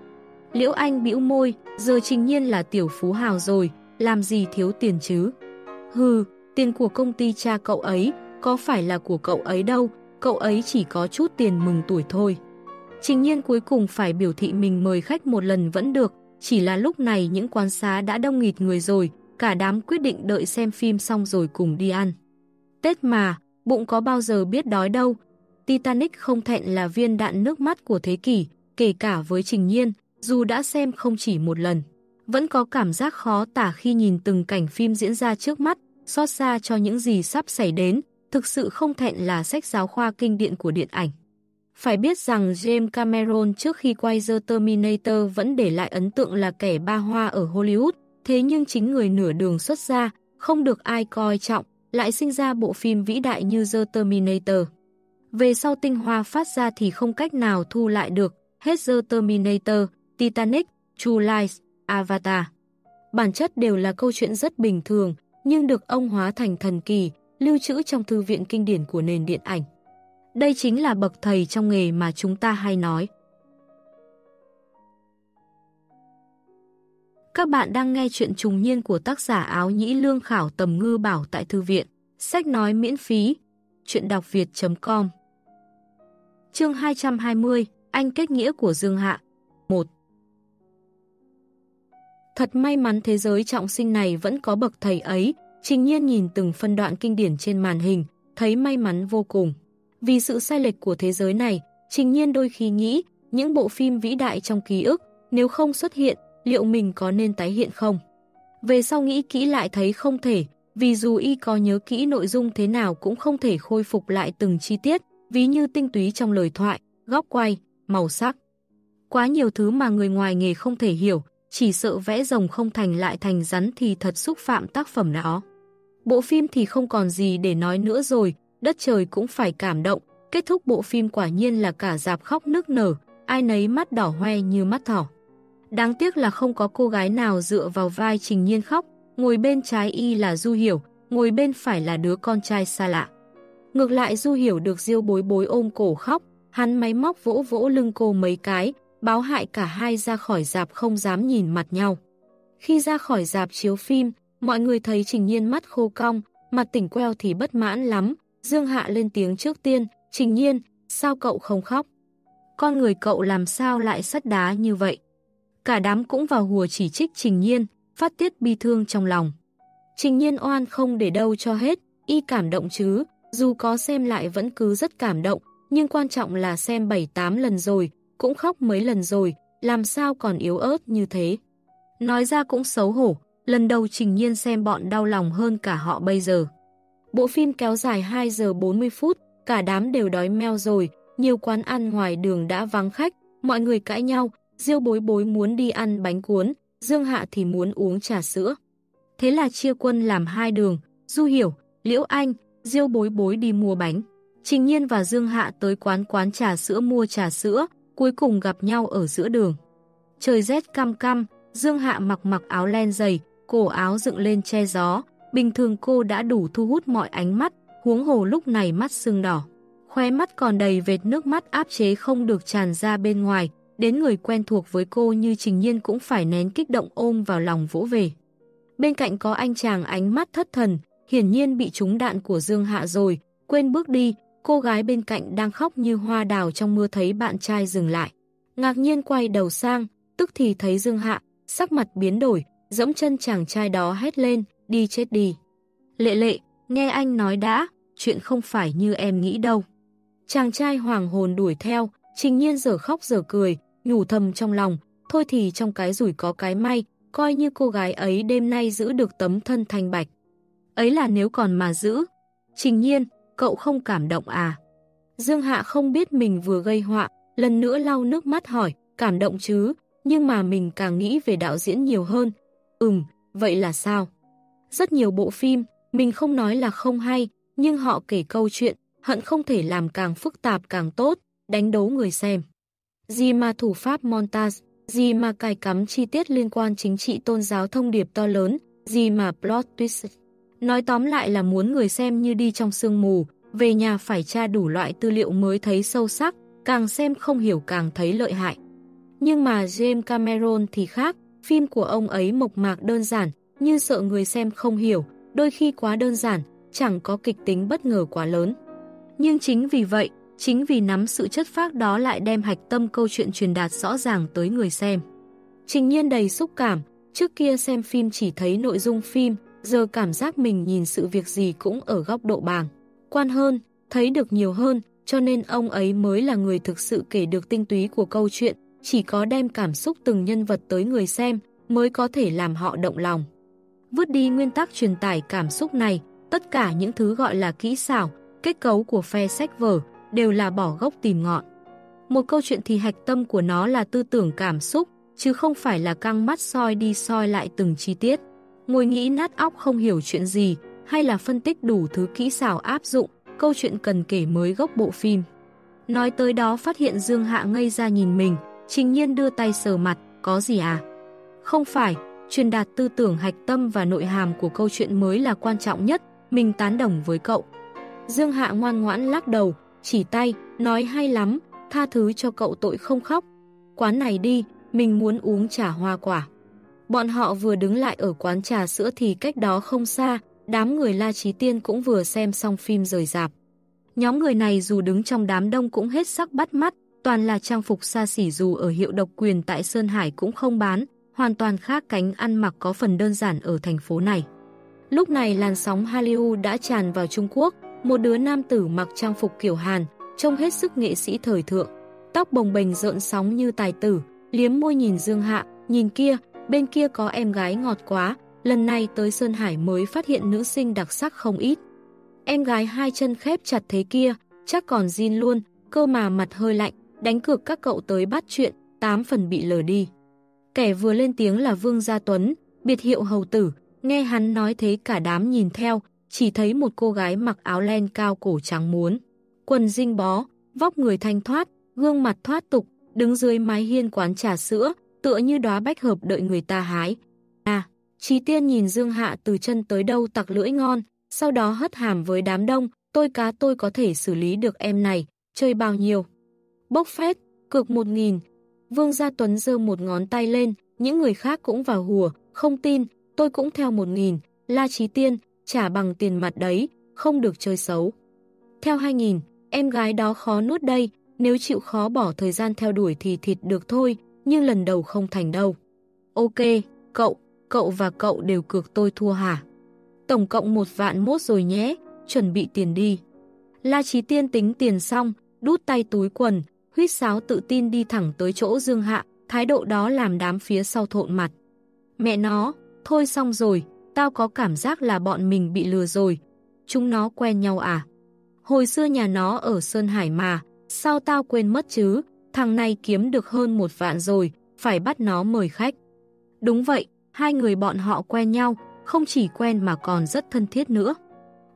Liễu Anh bĩu môi, giờ Trình Nhiên là tiểu phú hào rồi, làm gì thiếu tiền chứ? Hừ, tiền của công ty cha cậu ấy, có phải là của cậu ấy đâu, cậu ấy chỉ có chút tiền mừng tuổi thôi. Trình nhiên cuối cùng phải biểu thị mình mời khách một lần vẫn được, chỉ là lúc này những quán xá đã đông nghịt người rồi, cả đám quyết định đợi xem phim xong rồi cùng đi ăn. Tết mà, bụng có bao giờ biết đói đâu. Titanic không thẹn là viên đạn nước mắt của thế kỷ, kể cả với Trình Nhiên, dù đã xem không chỉ một lần. Vẫn có cảm giác khó tả khi nhìn từng cảnh phim diễn ra trước mắt, xót xa cho những gì sắp xảy đến, thực sự không thẹn là sách giáo khoa kinh điển của điện ảnh. Phải biết rằng James Cameron trước khi quay The Terminator vẫn để lại ấn tượng là kẻ ba hoa ở Hollywood, thế nhưng chính người nửa đường xuất ra, không được ai coi trọng, lại sinh ra bộ phim vĩ đại như The Terminator. Về sau tinh hoa phát ra thì không cách nào thu lại được, hết The Terminator, Titanic, True Lies, Avatar. Bản chất đều là câu chuyện rất bình thường, nhưng được ông hóa thành thần kỳ, lưu trữ trong thư viện kinh điển của nền điện ảnh. Đây chính là bậc thầy trong nghề mà chúng ta hay nói. Các bạn đang nghe chuyện trùng niên của tác giả áo nhĩ lương khảo tầm ngư bảo tại thư viện. Sách nói miễn phí. Chuyện đọc việt.com Chương 220 Anh kết nghĩa của Dương Hạ 1 Thật may mắn thế giới trọng sinh này vẫn có bậc thầy ấy, trình nhiên nhìn từng phân đoạn kinh điển trên màn hình, thấy may mắn vô cùng. Vì sự sai lệch của thế giới này, trình nhiên đôi khi nghĩ, những bộ phim vĩ đại trong ký ức, nếu không xuất hiện, liệu mình có nên tái hiện không? Về sau nghĩ kỹ lại thấy không thể, vì dù y có nhớ kỹ nội dung thế nào cũng không thể khôi phục lại từng chi tiết, ví như tinh túy trong lời thoại, góc quay, màu sắc. Quá nhiều thứ mà người ngoài nghề không thể hiểu, chỉ sợ vẽ rồng không thành lại thành rắn thì thật xúc phạm tác phẩm đó. Bộ phim thì không còn gì để nói nữa rồi, đất trời cũng phải cảm động, kết thúc bộ phim quả nhiên là cả dạp khóc nức nở, ai nấy mắt đỏ hoe như mắt thỏ. Đáng tiếc là không có cô gái nào dựa vào vai Trình Nhiên khóc, ngồi bên trái y là Du Hiểu, ngồi bên phải là đứa con trai xa lạ. Ngược lại Du Hiểu được Diêu bối bối ôm cổ khóc, hắn máy móc vỗ vỗ lưng cô mấy cái, báo hại cả hai ra khỏi dạp không dám nhìn mặt nhau. Khi ra khỏi dạp chiếu phim, mọi người thấy Trình Nhiên mắt khô cong, mặt tỉnh queo thì bất mãn lắm. Dương Hạ lên tiếng trước tiên, Trình Nhiên, sao cậu không khóc? Con người cậu làm sao lại sắt đá như vậy? Cả đám cũng vào hùa chỉ trích Trình Nhiên, phát tiết bi thương trong lòng. Trình Nhiên oan không để đâu cho hết, y cảm động chứ, dù có xem lại vẫn cứ rất cảm động, nhưng quan trọng là xem 7-8 lần rồi, cũng khóc mấy lần rồi, làm sao còn yếu ớt như thế. Nói ra cũng xấu hổ, lần đầu Trình Nhiên xem bọn đau lòng hơn cả họ bây giờ. Bộ phim kéo dài 2 giờ 40 phút, cả đám đều đói meo rồi, nhiều quán ăn ngoài đường đã vắng khách, mọi người cãi nhau, Diêu bối bối muốn đi ăn bánh cuốn, Dương Hạ thì muốn uống trà sữa. Thế là chia quân làm hai đường, Du Hiểu, Liễu Anh, Diêu bối bối đi mua bánh. Trình Nhiên và Dương Hạ tới quán quán trà sữa mua trà sữa, cuối cùng gặp nhau ở giữa đường. Trời rét cam cam, Dương Hạ mặc mặc áo len dày, cổ áo dựng lên che gió. Bình thường cô đã đủ thu hút mọi ánh mắt, huống hồ lúc này mắt sưng đỏ. Khóe mắt còn đầy vệt nước mắt áp chế không được tràn ra bên ngoài, đến người quen thuộc với cô như Trình Nhiên cũng phải nén kích động ôm vào lòng vỗ về. Bên cạnh có anh chàng ánh mắt thất thần, hiển nhiên bị trúng đạn của Dương Hạ rồi, quên bước đi, cô gái bên cạnh đang khóc như hoa đào trong mưa thấy bạn trai dừng lại. Ngạc nhiên quay đầu sang, tức thì thấy Dương Hạ, sắc mặt biến đổi, dẫm chân chàng trai đó hét lên, đi chết đi. Lệ lệ, nghe anh nói đã, chuyện không phải như em nghĩ đâu. Chàng trai hoàng hồn đuổi theo, trình nhiên giờ khóc giờ cười, nhủ thầm trong lòng, thôi thì trong cái rủi có cái may, coi như cô gái ấy đêm nay giữ được tấm thân thanh bạch. Ấy là nếu còn mà giữ. Trình nhiên, cậu không cảm động à? Dương Hạ không biết mình vừa gây họa, lần nữa lau nước mắt hỏi, cảm động chứ, nhưng mà mình càng nghĩ về đạo diễn nhiều hơn. Ừm, vậy là sao? Rất nhiều bộ phim, mình không nói là không hay, nhưng họ kể câu chuyện, hận không thể làm càng phức tạp càng tốt, đánh đấu người xem. Gì mà thủ pháp montage, gì mà cài cắm chi tiết liên quan chính trị tôn giáo thông điệp to lớn, gì mà plot twist. Nói tóm lại là muốn người xem như đi trong sương mù, về nhà phải tra đủ loại tư liệu mới thấy sâu sắc, càng xem không hiểu càng thấy lợi hại. Nhưng mà James Cameron thì khác, phim của ông ấy mộc mạc đơn giản, như sợ người xem không hiểu, đôi khi quá đơn giản, chẳng có kịch tính bất ngờ quá lớn. Nhưng chính vì vậy, chính vì nắm sự chất phác đó lại đem hạch tâm câu chuyện truyền đạt rõ ràng tới người xem. Trình nhiên đầy xúc cảm, trước kia xem phim chỉ thấy nội dung phim, giờ cảm giác mình nhìn sự việc gì cũng ở góc độ bàng. Quan hơn, thấy được nhiều hơn, cho nên ông ấy mới là người thực sự kể được tinh túy của câu chuyện, chỉ có đem cảm xúc từng nhân vật tới người xem mới có thể làm họ động lòng. Vứt đi nguyên tắc truyền tải cảm xúc này, tất cả những thứ gọi là kỹ xảo, kết cấu của phe sách vở đều là bỏ gốc tìm ngọn. Một câu chuyện thì hạch tâm của nó là tư tưởng cảm xúc, chứ không phải là căng mắt soi đi soi lại từng chi tiết. Ngồi nghĩ nát óc không hiểu chuyện gì, hay là phân tích đủ thứ kỹ xảo áp dụng, câu chuyện cần kể mới gốc bộ phim. Nói tới đó phát hiện Dương Hạ ngây ra nhìn mình, trình nhiên đưa tay sờ mặt, có gì à? Không phải, truyền đạt tư tưởng hạch tâm và nội hàm của câu chuyện mới là quan trọng nhất, mình tán đồng với cậu. Dương Hạ ngoan ngoãn lắc đầu, chỉ tay, nói hay lắm, tha thứ cho cậu tội không khóc. Quán này đi, mình muốn uống trà hoa quả. Bọn họ vừa đứng lại ở quán trà sữa thì cách đó không xa, đám người La Trí Tiên cũng vừa xem xong phim rời rạp. Nhóm người này dù đứng trong đám đông cũng hết sắc bắt mắt, toàn là trang phục xa xỉ dù ở hiệu độc quyền tại Sơn Hải cũng không bán, hoàn toàn khác cánh ăn mặc có phần đơn giản ở thành phố này. Lúc này làn sóng Hallyu đã tràn vào Trung Quốc, một đứa nam tử mặc trang phục kiểu Hàn, trông hết sức nghệ sĩ thời thượng. Tóc bồng bềnh rợn sóng như tài tử, liếm môi nhìn Dương Hạ, nhìn kia, bên kia có em gái ngọt quá, lần này tới Sơn Hải mới phát hiện nữ sinh đặc sắc không ít. Em gái hai chân khép chặt thế kia, chắc còn zin luôn, cơ mà mặt hơi lạnh, đánh cược các cậu tới bắt chuyện, tám phần bị lờ đi. Kẻ vừa lên tiếng là Vương Gia Tuấn, biệt hiệu hầu tử, nghe hắn nói thế cả đám nhìn theo, chỉ thấy một cô gái mặc áo len cao cổ trắng muốn, quần dinh bó, vóc người thanh thoát, gương mặt thoát tục, đứng dưới mái hiên quán trà sữa, tựa như đóa bách hợp đợi người ta hái. À, Trí Tiên nhìn Dương Hạ từ chân tới đâu tặc lưỡi ngon, sau đó hất hàm với đám đông, tôi cá tôi có thể xử lý được em này, chơi bao nhiêu. Bốc phét, cược một nghìn. Vương Gia Tuấn giơ một ngón tay lên, những người khác cũng vào hùa, không tin, tôi cũng theo một nghìn, La Trí Tiên, trả bằng tiền mặt đấy, không được chơi xấu. Theo hai nghìn, em gái đó khó nuốt đây, nếu chịu khó bỏ thời gian theo đuổi thì thịt được thôi, nhưng lần đầu không thành đâu. Ok, cậu, cậu và cậu đều cược tôi thua hả? Tổng cộng một vạn mốt rồi nhé, chuẩn bị tiền đi. La Trí Tiên tính tiền xong, đút tay túi quần, huyết sáo tự tin đi thẳng tới chỗ Dương Hạ, thái độ đó làm đám phía sau thộn mặt. Mẹ nó, thôi xong rồi, tao có cảm giác là bọn mình bị lừa rồi. Chúng nó quen nhau à? Hồi xưa nhà nó ở Sơn Hải mà, sao tao quên mất chứ? Thằng này kiếm được hơn một vạn rồi, phải bắt nó mời khách. Đúng vậy, hai người bọn họ quen nhau, không chỉ quen mà còn rất thân thiết nữa.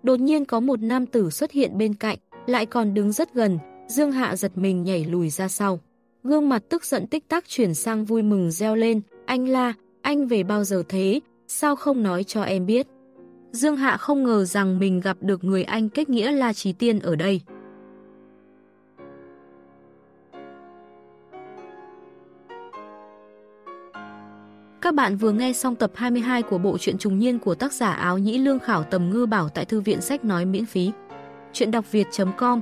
Đột nhiên có một nam tử xuất hiện bên cạnh, lại còn đứng rất gần, Dương Hạ giật mình nhảy lùi ra sau. Gương mặt tức giận tích tắc chuyển sang vui mừng reo lên, anh la, anh về bao giờ thế, sao không nói cho em biết. Dương Hạ không ngờ rằng mình gặp được người anh kết nghĩa La Trí Tiên ở đây. Các bạn vừa nghe xong tập 22 của bộ truyện trùng niên của tác giả áo nhĩ lương khảo tầm ngư bảo tại thư viện sách nói miễn phí. Chuyện đọc việt.com